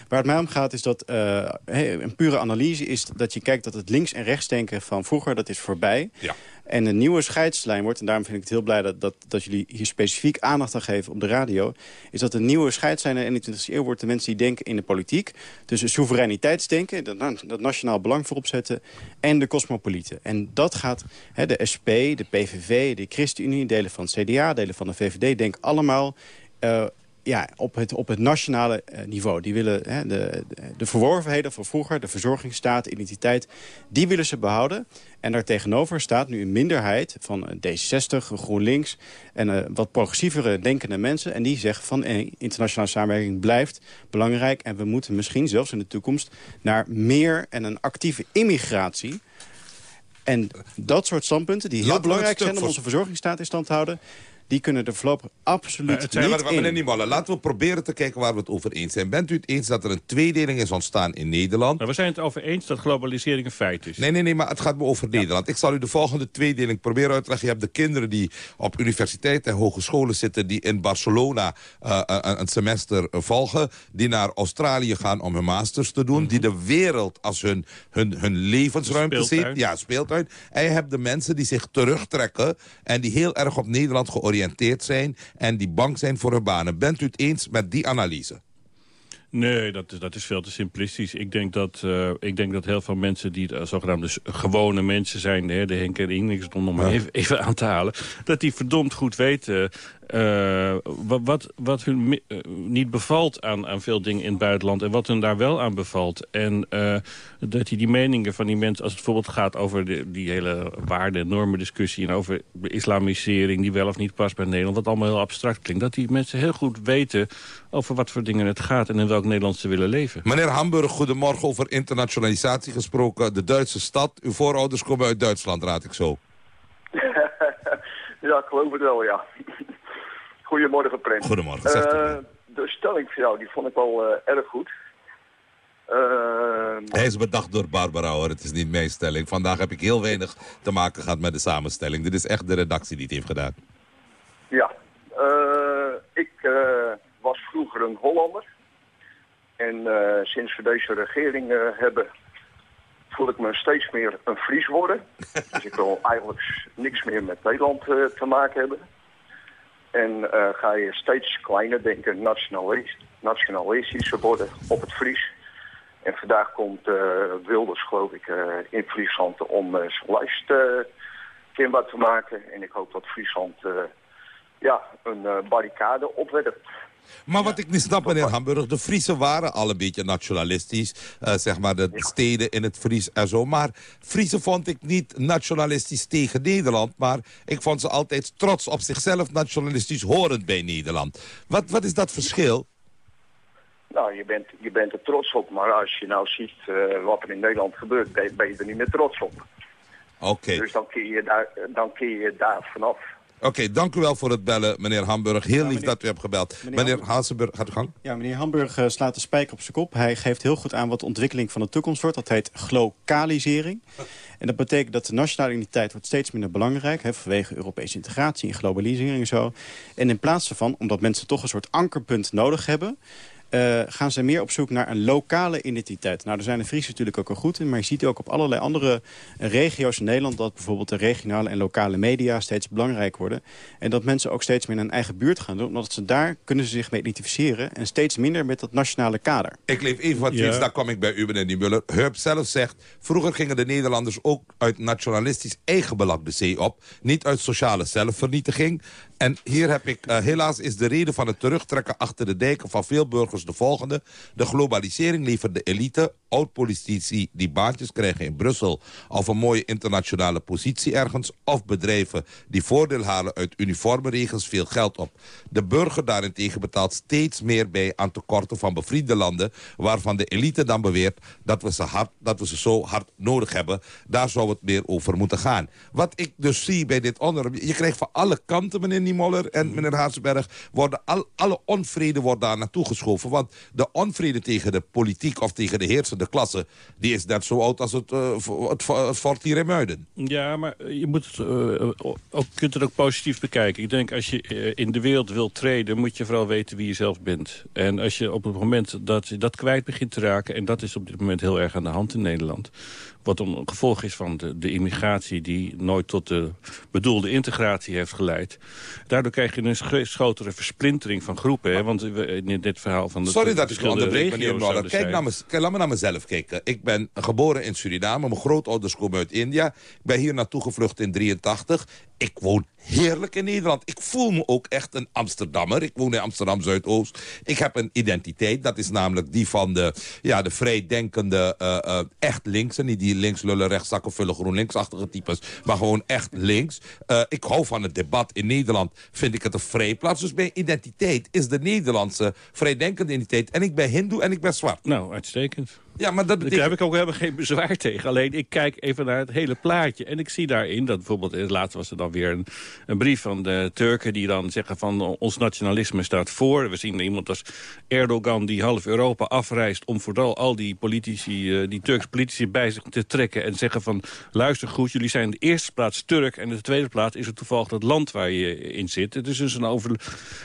Waar het mij om gaat is dat eh, een pure analyse is dat je kijkt dat het links- en rechtsdenken van vroeger, dat is voorbij. Ja. En een nieuwe scheidslijn wordt, en daarom vind ik het heel blij dat, dat, jullie hier specifiek aandacht aan geven op de radio, is dat een nieuwe scheidslijn in de 21e eeuw wordt de mensen die denken in de politiek. Dus soevereiniteitsdenken, dat, na- dat nationaal belang voorop zetten, en de cosmopolieten. En dat gaat, hè, de SP, de PVV, de ChristenUnie, delen van het CDA, delen van de VVD, denken allemaal eh, ja, op, het, op het nationale eh, niveau. Die willen hè, de, de, de verworvenheden van vroeger, de verzorgingsstaat, identiteit... die willen ze behouden. En daartegenover staat nu een minderheid van eh, D66, GroenLinks... en eh, wat progressievere denkende mensen. En die zeggen van internationale samenwerking blijft belangrijk... en we moeten misschien zelfs in de toekomst naar meer en een actieve immigratie... En dat soort standpunten, die heel belangrijk zijn... om onze verzorgingsstaat in stand te houden... die kunnen er voorlopig absoluut Het zijn, niet maar, maar in. meneer Niemolle, laten we proberen te kijken waar we het over eens zijn. Bent u het eens dat er een tweedeling is ontstaan in Nederland? Nou, we zijn het over eens dat globalisering een feit is. Nee, nee, nee, maar het gaat me over Nederland. Ik zal u de volgende tweedeling proberen uit te leggen. Je hebt de kinderen die op universiteiten en hogescholen zitten... die in Barcelona eh, een, een semester eh, volgen. Die naar Australië gaan om hun masters te doen. Die de wereld als hun, hun, hun levensruimte ziet. Speeltuin. Ja, speeltuin. En je hebt de mensen die zich terugtrekken... en die heel erg op Nederland georiënteerd zijn... en die bang zijn voor hun banen. Bent u het eens met die analyse? Nee, dat is, dat is veel te simplistisch. Ik denk dat, eh, ik denk dat heel veel mensen die uh, zogenaamde s- gewone mensen zijn... Hè, de Henk en Ingrid, om nog maar even, even aan te halen... dat die verdomd goed weten eh, wat, wat, wat hun eh, niet bevalt aan, aan veel dingen in het buitenland... en wat hun daar wel aan bevalt. En eh, dat die, die meningen van die mensen... als het bijvoorbeeld gaat over de, die hele waarde- en normendiscussie... en over de islamisering die wel of niet past bij Nederland... wat allemaal heel abstract klinkt... dat die mensen heel goed weten over wat voor dingen het gaat... en in welk Nederland ze willen leven. Meneer Hamburg, goedemorgen over internationalisatie gesproken. De Duitse stad. Uw voorouders komen uit Duitsland, raad ik zo. ja, ik geloof het wel, ja. Goedemorgen, Prins. Goedemorgen, Eh, de stelling van jou, die vond ik wel eh, erg goed. Eh, Hij is bedacht door Barbara hoor, het is niet mijn stelling. Vandaag heb ik heel weinig te maken gehad met de samenstelling. Dit is echt de redactie die het heeft gedaan. ja, ik was vroeger een Hollander. En sinds we deze regering hebben, voel ik me steeds meer een Fries worden. dus ik wil eigenlijk niks meer met Nederland te maken hebben. En eh, ga je steeds kleiner denken, nationalistischer worden op het Fries. En vandaag komt eh, Wilders, geloof ik, eh, in Friesland om zijn lijst kenbaar te maken. En ik hoop dat Friesland ja, een barricade opwerpt. Maar wat ik niet snap, meneer Hamburg, de Friesen waren al een beetje nationalistisch. eh, zeg maar de steden in het Fries en zo. Maar Friesen vond ik niet nationalistisch tegen Nederland. Maar ik vond ze altijd trots op zichzelf nationalistisch horend bij Nederland. Wat, wat is dat verschil? Nou, je bent, je bent er trots op, maar als je nou ziet eh, wat er in Nederland gebeurt, ben, ben je er niet meer trots op. Oké. Dus dan keer je daar, dan keer je daar vanaf. Oké, dank u wel voor het bellen, meneer Hamburg. Heel lief dat u hebt gebeld. meneer Meneer, Hazenburg, gaat u gang. Ja, meneer Hamburg eh, slaat de spijker op zijn kop. Hij geeft heel goed aan wat de ontwikkeling van de toekomst wordt. Dat heet glokalisering. En dat betekent dat de nationale identiteit wordt steeds minder belangrijk... Hè, vanwege Europese integratie en globalisering en zo. En in plaats daarvan, omdat mensen toch een soort ankerpunt nodig hebben... eh, gaan ze meer op zoek naar een lokale identiteit. Nou, daar zijn de Friesen natuurlijk ook al goed in... maar je ziet ook op allerlei andere regio's in Nederland... dat bijvoorbeeld de regionale en lokale media steeds belangrijk worden. En dat mensen ook steeds meer in hun eigen buurt gaan doen... omdat ze daar kunnen ze zich mee identificeren... en steeds minder met dat nationale kader. Ik leef even wat Ja. daar kom ik bij u, meneer Niemuller. Hurp zelf zegt, vroeger gingen de Nederlanders ook uit nationalistisch eigenbelang de zee op. Niet uit sociale zelfvernietiging. En hier heb ik, eh, helaas is de reden van het terugtrekken achter de dijken van veel burgers de volgende. De globalisering levert de elite, oud-politici die baantjes krijgen in Brussel... of een mooie internationale positie ergens... of bedrijven die voordeel halen uit uniforme regels veel geld op. De burger daarentegen betaalt steeds meer bij aan tekorten van bevriende landen... waarvan de elite dan beweert dat we ze, hard, dat we ze zo hard nodig hebben. Daar zou het meer over moeten gaan. Wat ik dus zie bij dit onderwerp... je krijgt van alle kanten, meneer Niemoller en meneer Hazenberg... Worden al, alle onvrede wordt daar naartoe geschoven. Want de onvrede tegen de politiek of tegen de heersende klasse... die is net zo oud als het, uh, het, het fort hier in Muiden. Ja, maar je moet het, uh, ook, kunt het ook positief bekijken. Ik denk, als je uh, in de wereld wilt treden... moet je vooral weten wie je zelf bent. En als je op het moment dat je dat kwijt begint te raken... en dat is op dit moment heel erg aan de hand in Nederland... wat een gevolg is van de, de immigratie... die nooit tot de bedoelde integratie heeft geleid. Daardoor krijg je een grotere versplintering van groepen. Hè? Want in dit verhaal van de Sorry dat ik u onderbreek, meneer Noller. Kijk, naar me, laat me naar mezelf kijken. Ik ben geboren in Suriname. Mijn grootouders komen uit India. Ik ben hier naartoe gevlucht in 83. Ik woon heerlijk in Nederland. Ik voel me ook echt een Amsterdammer. Ik woon in Amsterdam-Zuidoost. Ik heb een identiteit. Dat is namelijk die van de, ja, de vrijdenkende, uh, uh, echt linkse. Niet die links lullen, rechtszakken vullen, groen-linksachtige types. Maar gewoon echt links. Uh, ik hou van het debat. In Nederland vind ik het een vrij plaats. Dus mijn identiteit is de Nederlandse vrijdenkende identiteit. En ik ben hindoe en ik ben zwart. Nou, uitstekend. Ja, maar dat betekent... Daar heb ik ook helemaal geen bezwaar tegen. Alleen ik kijk even naar het hele plaatje. En ik zie daarin dat bijvoorbeeld... Laatst was er dan weer een, een brief van de Turken... die dan zeggen van ons nationalisme staat voor. We zien iemand als Erdogan die half Europa afreist... om vooral al die politici, die Turkse politici bij zich te trekken... en zeggen van luister goed, jullie zijn in de eerste plaats Turk... en in de tweede plaats is het toevallig het land waar je in zit. Het is dus een, over,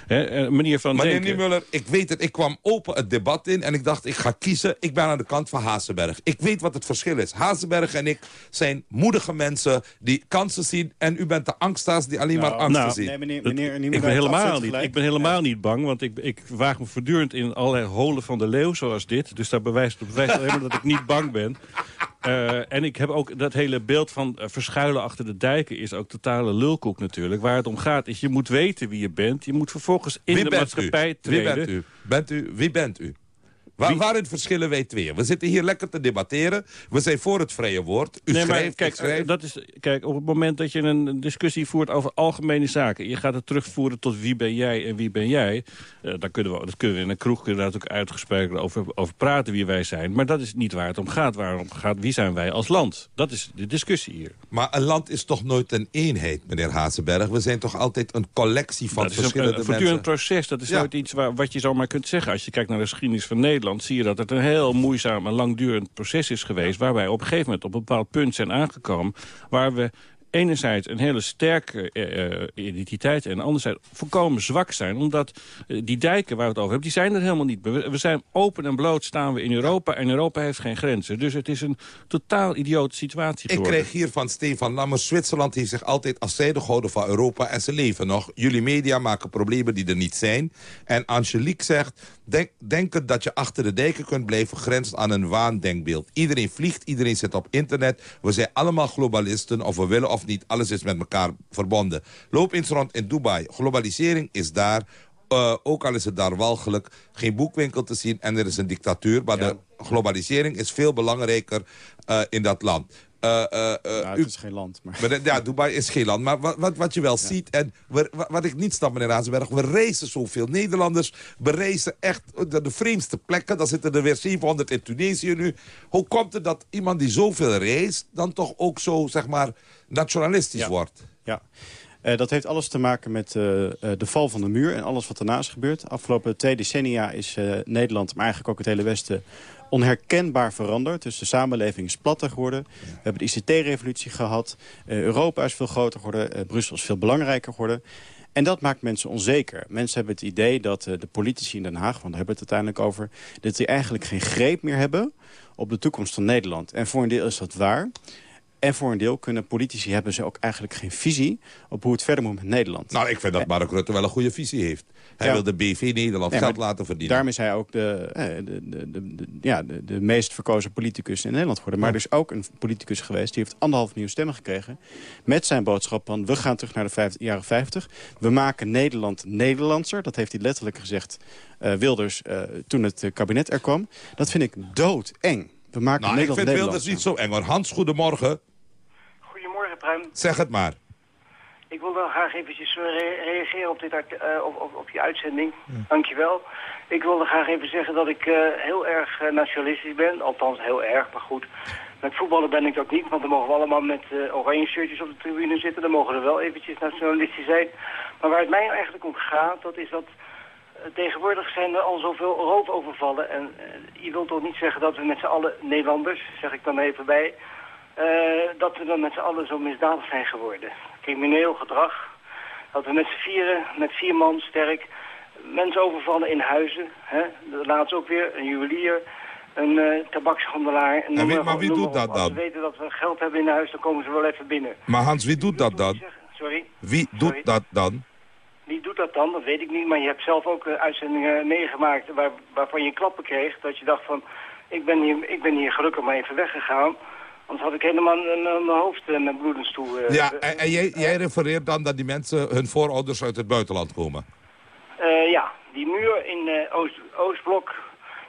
hè, een manier van Meneer denken. Niemuller, ik weet het. Ik kwam open het debat in en ik dacht ik ga kiezen. Ik ben aan de kant van Hazenberg. Ik weet wat het verschil is. Hazenberg en ik zijn moedige mensen die kansen zien... en u bent de angstaas die alleen maar angsten nou, ziet. Nee, meneer, meneer, ik ben helemaal niet, ik ben helemaal niet bang, want ik, ik waag me voortdurend in allerlei holen van de leeuw zoals dit. Dus dat bewijst, dat bewijst alleen maar dat ik niet bang ben. Uh, en ik heb ook dat hele beeld van uh, verschuilen achter de dijken... is ook totale lulkoek natuurlijk. Waar het om gaat is, je moet weten wie je bent. Je moet vervolgens in wie de maatschappij u? treden. Wie bent u? Bent u? Wie bent u? Waar, waarin verschillen wij twee? We zitten hier lekker te debatteren. We zijn voor het vrije woord. U nee, schrijft, maar kijk, schrijf. dat is, kijk, op het moment dat je een discussie voert over algemene zaken... je gaat het terugvoeren tot wie ben jij en wie ben jij... Uh, daar kunnen we, dat kunnen we in een kroeg kunnen we ook uitgesproken over, over praten wie wij zijn. Maar dat is niet waar het om gaat. Waar het om gaat, wie zijn wij als land? Dat is de discussie hier. Maar een land is toch nooit een eenheid, meneer Hazenberg? We zijn toch altijd een collectie van dat verschillende is een, een mensen? proces. Dat is Ja. nooit iets waar, wat je zomaar kunt zeggen. Als je kijkt naar de geschiedenis van Nederland... zie je dat het een heel moeizaam en langdurend proces is geweest... waar wij op een gegeven moment op een bepaald punt zijn aangekomen... waar we enerzijds een hele sterke eh, eh, identiteit... en anderzijds volkomen zwak zijn. Omdat eh, die dijken waar we het over hebben, die zijn er helemaal niet. We, we zijn open en bloot staan we in Europa... en Europa heeft geen grenzen. Dus het is een totaal idiote situatie Ik geworden. kreeg hier van Stefan Lammers... Zwitserland heeft zich altijd als zijde gehouden van Europa... en ze leven nog. Jullie media maken problemen die er niet zijn. En Angelique zegt... Denk, denken dat je achter de dijken kunt blijven... grenst aan een waandenkbeeld. Iedereen vliegt, iedereen zit op internet. We zijn allemaal globalisten, of we willen of niet. Alles is met elkaar verbonden. Loop eens rond in Dubai. Globalisering is daar... Uh, ook al is het daar walgelijk, geen boekwinkel te zien en er is een dictatuur. Maar de globalisering is veel belangrijker uh, in dat land. Uh, uh, uh, Ja, het is geen land. Maar... maar ja, Dubai is geen land. Maar wat, wat, wat je wel ziet, en we- wa- wat ik niet snap, meneer Razenberg... we reizen zoveel. Nederlanders bereizen echt de, de vreemdste plekken. Dan zitten er weer 700 in Tunesië nu. Hoe komt het dat iemand die zoveel reist... dan toch ook zo, zeg maar, nationalistisch Ja. wordt? Ja. Eh, dat heeft alles te maken met eh, eh, de val van de muur en alles wat daarna is gebeurd. Afgelopen twee decennia is Nederland, maar eigenlijk ook het hele Westen... onherkenbaar veranderd. Dus de samenleving is platter geworden. We hebben de ICT-revolutie gehad. Eh, Europa is veel groter geworden. Brussel is veel belangrijker geworden. En dat maakt mensen onzeker. Mensen hebben het idee dat de politici in Den Haag... want daar hebben we het uiteindelijk over... dat die eigenlijk geen greep meer hebben op de toekomst van Nederland. En voor een deel is dat waar. En voor een deel kunnen politici hebben ze ook eigenlijk geen visie... op hoe het verder moet met Nederland. Nou, ik vind dat Mark Rutte wel een goede visie heeft. Hij Ja. wil de BV Nederland Nee, geld laten verdienen. Daarom is hij ook de, eh, de, de, ja, de, meest verkozen politicus in Nederland geworden. Maar er is ook een politicus geweest... die heeft anderhalf miljoen stemmen gekregen... met zijn boodschap van we gaan terug naar de vijf- jaren 50. We maken Nederland Nederlandser. Dat heeft hij letterlijk gezegd, eh, Wilders, eh, toen het eh, kabinet er kwam. Dat vind ik doodeng. We maken Nou, ik Nederland vind Wilders Nederlandser. niet zo eng hoor. Hans, goedemorgen. Goedemorgen, Pruim. Zeg het maar. Ik wil wel graag eventjes eh, re- reageren op, dit eh, op, op, op je uitzending. Dankjewel. Ik wilde graag even zeggen dat ik eh, heel erg nationalistisch ben. Althans, heel erg, maar goed. Met voetballen ben ik dat niet, want dan mogen we allemaal met eh, oranje shirtjes op de tribune zitten. Dan mogen we wel eventjes nationalistisch zijn. Maar waar het mij eigenlijk om gaat, dat is dat... Tegenwoordig zijn er al zoveel roofovervallen. En eh, je wilt toch niet zeggen dat we met z'n allen Nederlanders, zeg ik dan even bij, eh, dat we dan met z'n allen zo misdadig zijn geworden. Crimineel gedrag. Dat we met z'n vieren, met vier man sterk, mensen overvallen in huizen. Hè? Laatst ook weer een juwelier, een eh tabakshandelaar. En noem wie- maar wie doet dat Als dan? ze weten dat we geld hebben in huis, dan komen ze wel even binnen. Maar Hans, wie doet dat dan? Sorry? Wie doet dat dan? Wie doet dat dan? Dat weet ik niet. Maar je hebt zelf ook eh, uitzendingen meegemaakt waar, waarvan je klappen kreeg. Dat je dacht van, ik ben hier, ik ben hier gelukkig maar even weggegaan. Anders had ik helemaal mijn hoofd eh, met bloedens toe. eh, Ja, eh, en, en jij, jij refereert dan dat die mensen, hun voorouders uit het buitenland komen. eh, ja, die muur in eh, Oost, Oostblok,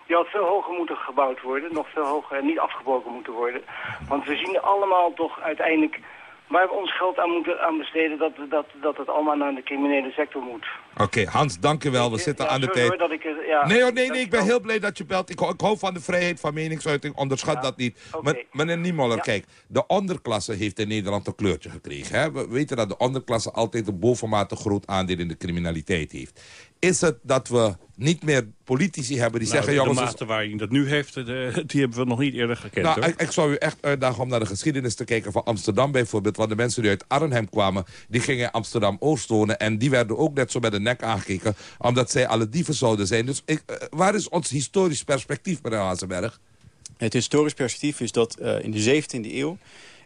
die had veel hoger moeten gebouwd worden. Nog veel hoger en niet afgebroken moeten worden. Want we zien allemaal toch uiteindelijk waar we ons geld aan moeten aan besteden... dat, dat, dat het allemaal naar de criminele sector moet. Oké, Hans, dank je wel. We zitten Ja, aan de tijd. dat ik, ja, nee, hoor, nee, nee, ik ben heel blij dat je belt. Ik, hou- ik hou van de vrijheid van meningsuiting. Onderschat dat niet. Maar, meneer Niemoller, kijk. De onderklasse heeft in Nederland een kleurtje gekregen. Hè? We weten dat de onderklasse altijd een bovenmate groot aandeel in de criminaliteit heeft. Is het dat we niet meer politici hebben die Nou, zeggen... de jongens, mate waarin je dat nu heeft, eh, die hebben we nog niet eerder gekend. nou, ik, ik zou u echt uitdagen om naar de geschiedenis te kijken van Amsterdam bijvoorbeeld. Want de mensen die uit Arnhem kwamen, die gingen in Amsterdam-Oost wonen. En die werden ook net zo met de nek aangekeken, omdat zij alle dieven zouden zijn. Dus ik, eh, waar is ons historisch perspectief, meneer Hazenberg? Het historisch perspectief is dat eh, in de 17e eeuw...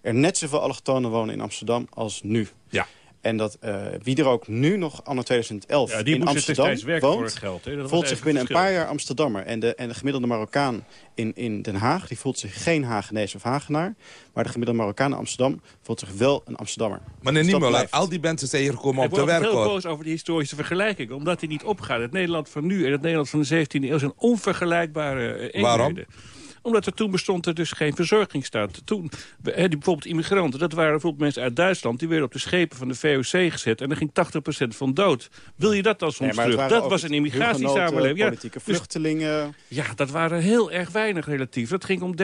er net zoveel allochtonen wonen in Amsterdam als nu. Ja. En dat eh, wie er ook nu nog anno 2011 Ja, die in moesten Amsterdam woont... geld, voelt zich binnen een paar jaar Amsterdammer. En de, en de gemiddelde Marokkaan in, in Den Haag... die voelt zich geen Hagenees of Hagenaar. Maar de gemiddelde Marokkaan in Amsterdam voelt zich wel een Amsterdammer. Meneer Dus dat Niemuller, blijft. al die mensen zijn hier gekomen om te werken. heel hoor. boos over die historische vergelijking. Omdat hij niet opgaat. Het Nederland van nu en het Nederland van de 17e eeuw zijn onvergelijkbare eh, eenheden. Waarom? Omdat er toen bestond er dus geen verzorgingsstaat. Toen, we- die, bijvoorbeeld immigranten, dat waren bijvoorbeeld mensen uit Duitsland... die werden op de schepen van de VOC gezet en er ging 80% van dood. Wil je dat dan soms Nee, terug? Dat was een immigratiesamenleving. Ja, politieke dus- vluchtelingen. ja, dat waren heel erg weinig relatief. Dat ging om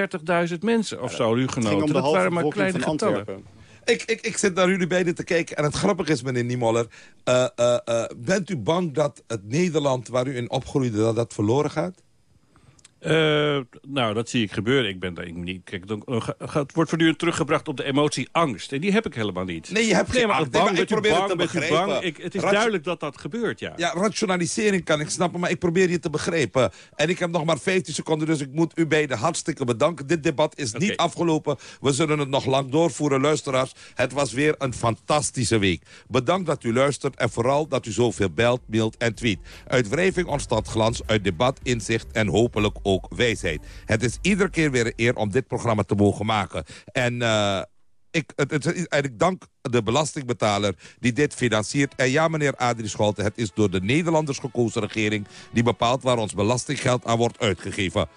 30.000 mensen of zo, hugenoten. Dat waren maar kleine getallen. Antwerpen. Ik, ik, ik zit naar jullie beiden te kijken en het grappige is, meneer Niemoller... eh, eh, eh, bent u bang dat het Nederland waar u in opgroeide, dat dat verloren gaat? Eh, nou, dat zie ik gebeuren. Ik ben daar ik niet. Kijk, dan, het wordt voortdurend teruggebracht op de emotie angst. En die heb ik helemaal niet. Nee, je hebt nee, geen maar angst. bang, Nee, maar ik probeer het te begrijpen. bang? Ik, het is duidelijk dat dat gebeurt, ja. Ja, rationalisering kan ik snappen, maar ik probeer je te begrijpen. En ik heb nog maar 15 seconden, dus ik moet u beiden hartstikke bedanken. Dit debat is niet afgelopen. We zullen het nog lang doorvoeren, luisteraars. Het was weer een fantastische week. Bedankt dat u luistert en vooral dat u zoveel belt, mailt en tweet. Uit wrijving ontstaat glans, uit debat, inzicht en hopelijk ook wijsheid. Het is iedere keer weer een eer om dit programma te mogen maken. En... eh, ik, het, het, dank de belastingbetaler die dit financiert. En ja, meneer Adrie Scholte, het is door de Nederlanders gekozen regering... die bepaalt waar ons belastinggeld aan wordt uitgegeven.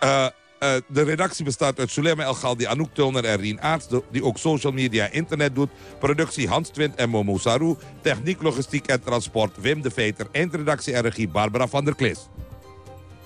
Eh, eh, de redactie bestaat uit Sulema El Galdi, Anouk Tulner en Rien Aarts... die ook social media en internet doet. Productie Hans Twint en Momo Saru. Techniek, logistiek en transport Wim de Veter. Eindredactie en regie Barbara van der Klis.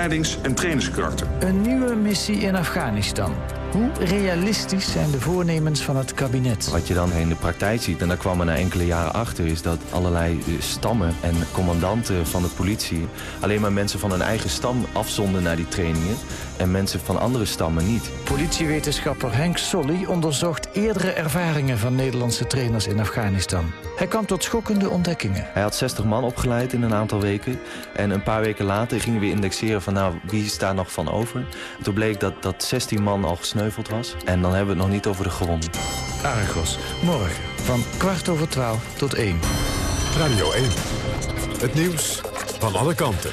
opleidings- en trainingskrachten. Een nieuwe missie in Afghanistan. Hoe realistisch zijn de voornemens van het kabinet? Wat je dan in de praktijk ziet, en daar kwam er na enkele jaren achter... is dat allerlei eh, stammen en commandanten van de politie... alleen maar mensen van hun eigen stam afzonden naar die trainingen... en mensen van andere stammen niet. Politiewetenschapper Henk Solly onderzocht eerdere ervaringen van Nederlandse trainers in Afghanistan. Hij kwam tot schokkende ontdekkingen. Hij had 60 man opgeleid in een aantal weken. En een paar weken later gingen we indexeren van nou, wie is daar nog van over. En toen bleek dat, dat 16 man al gesneuveld was. En dan hebben we het nog niet over de gewonden. Argos, morgen van kwart over twaalf tot één. Radio 1. Het nieuws van alle kanten.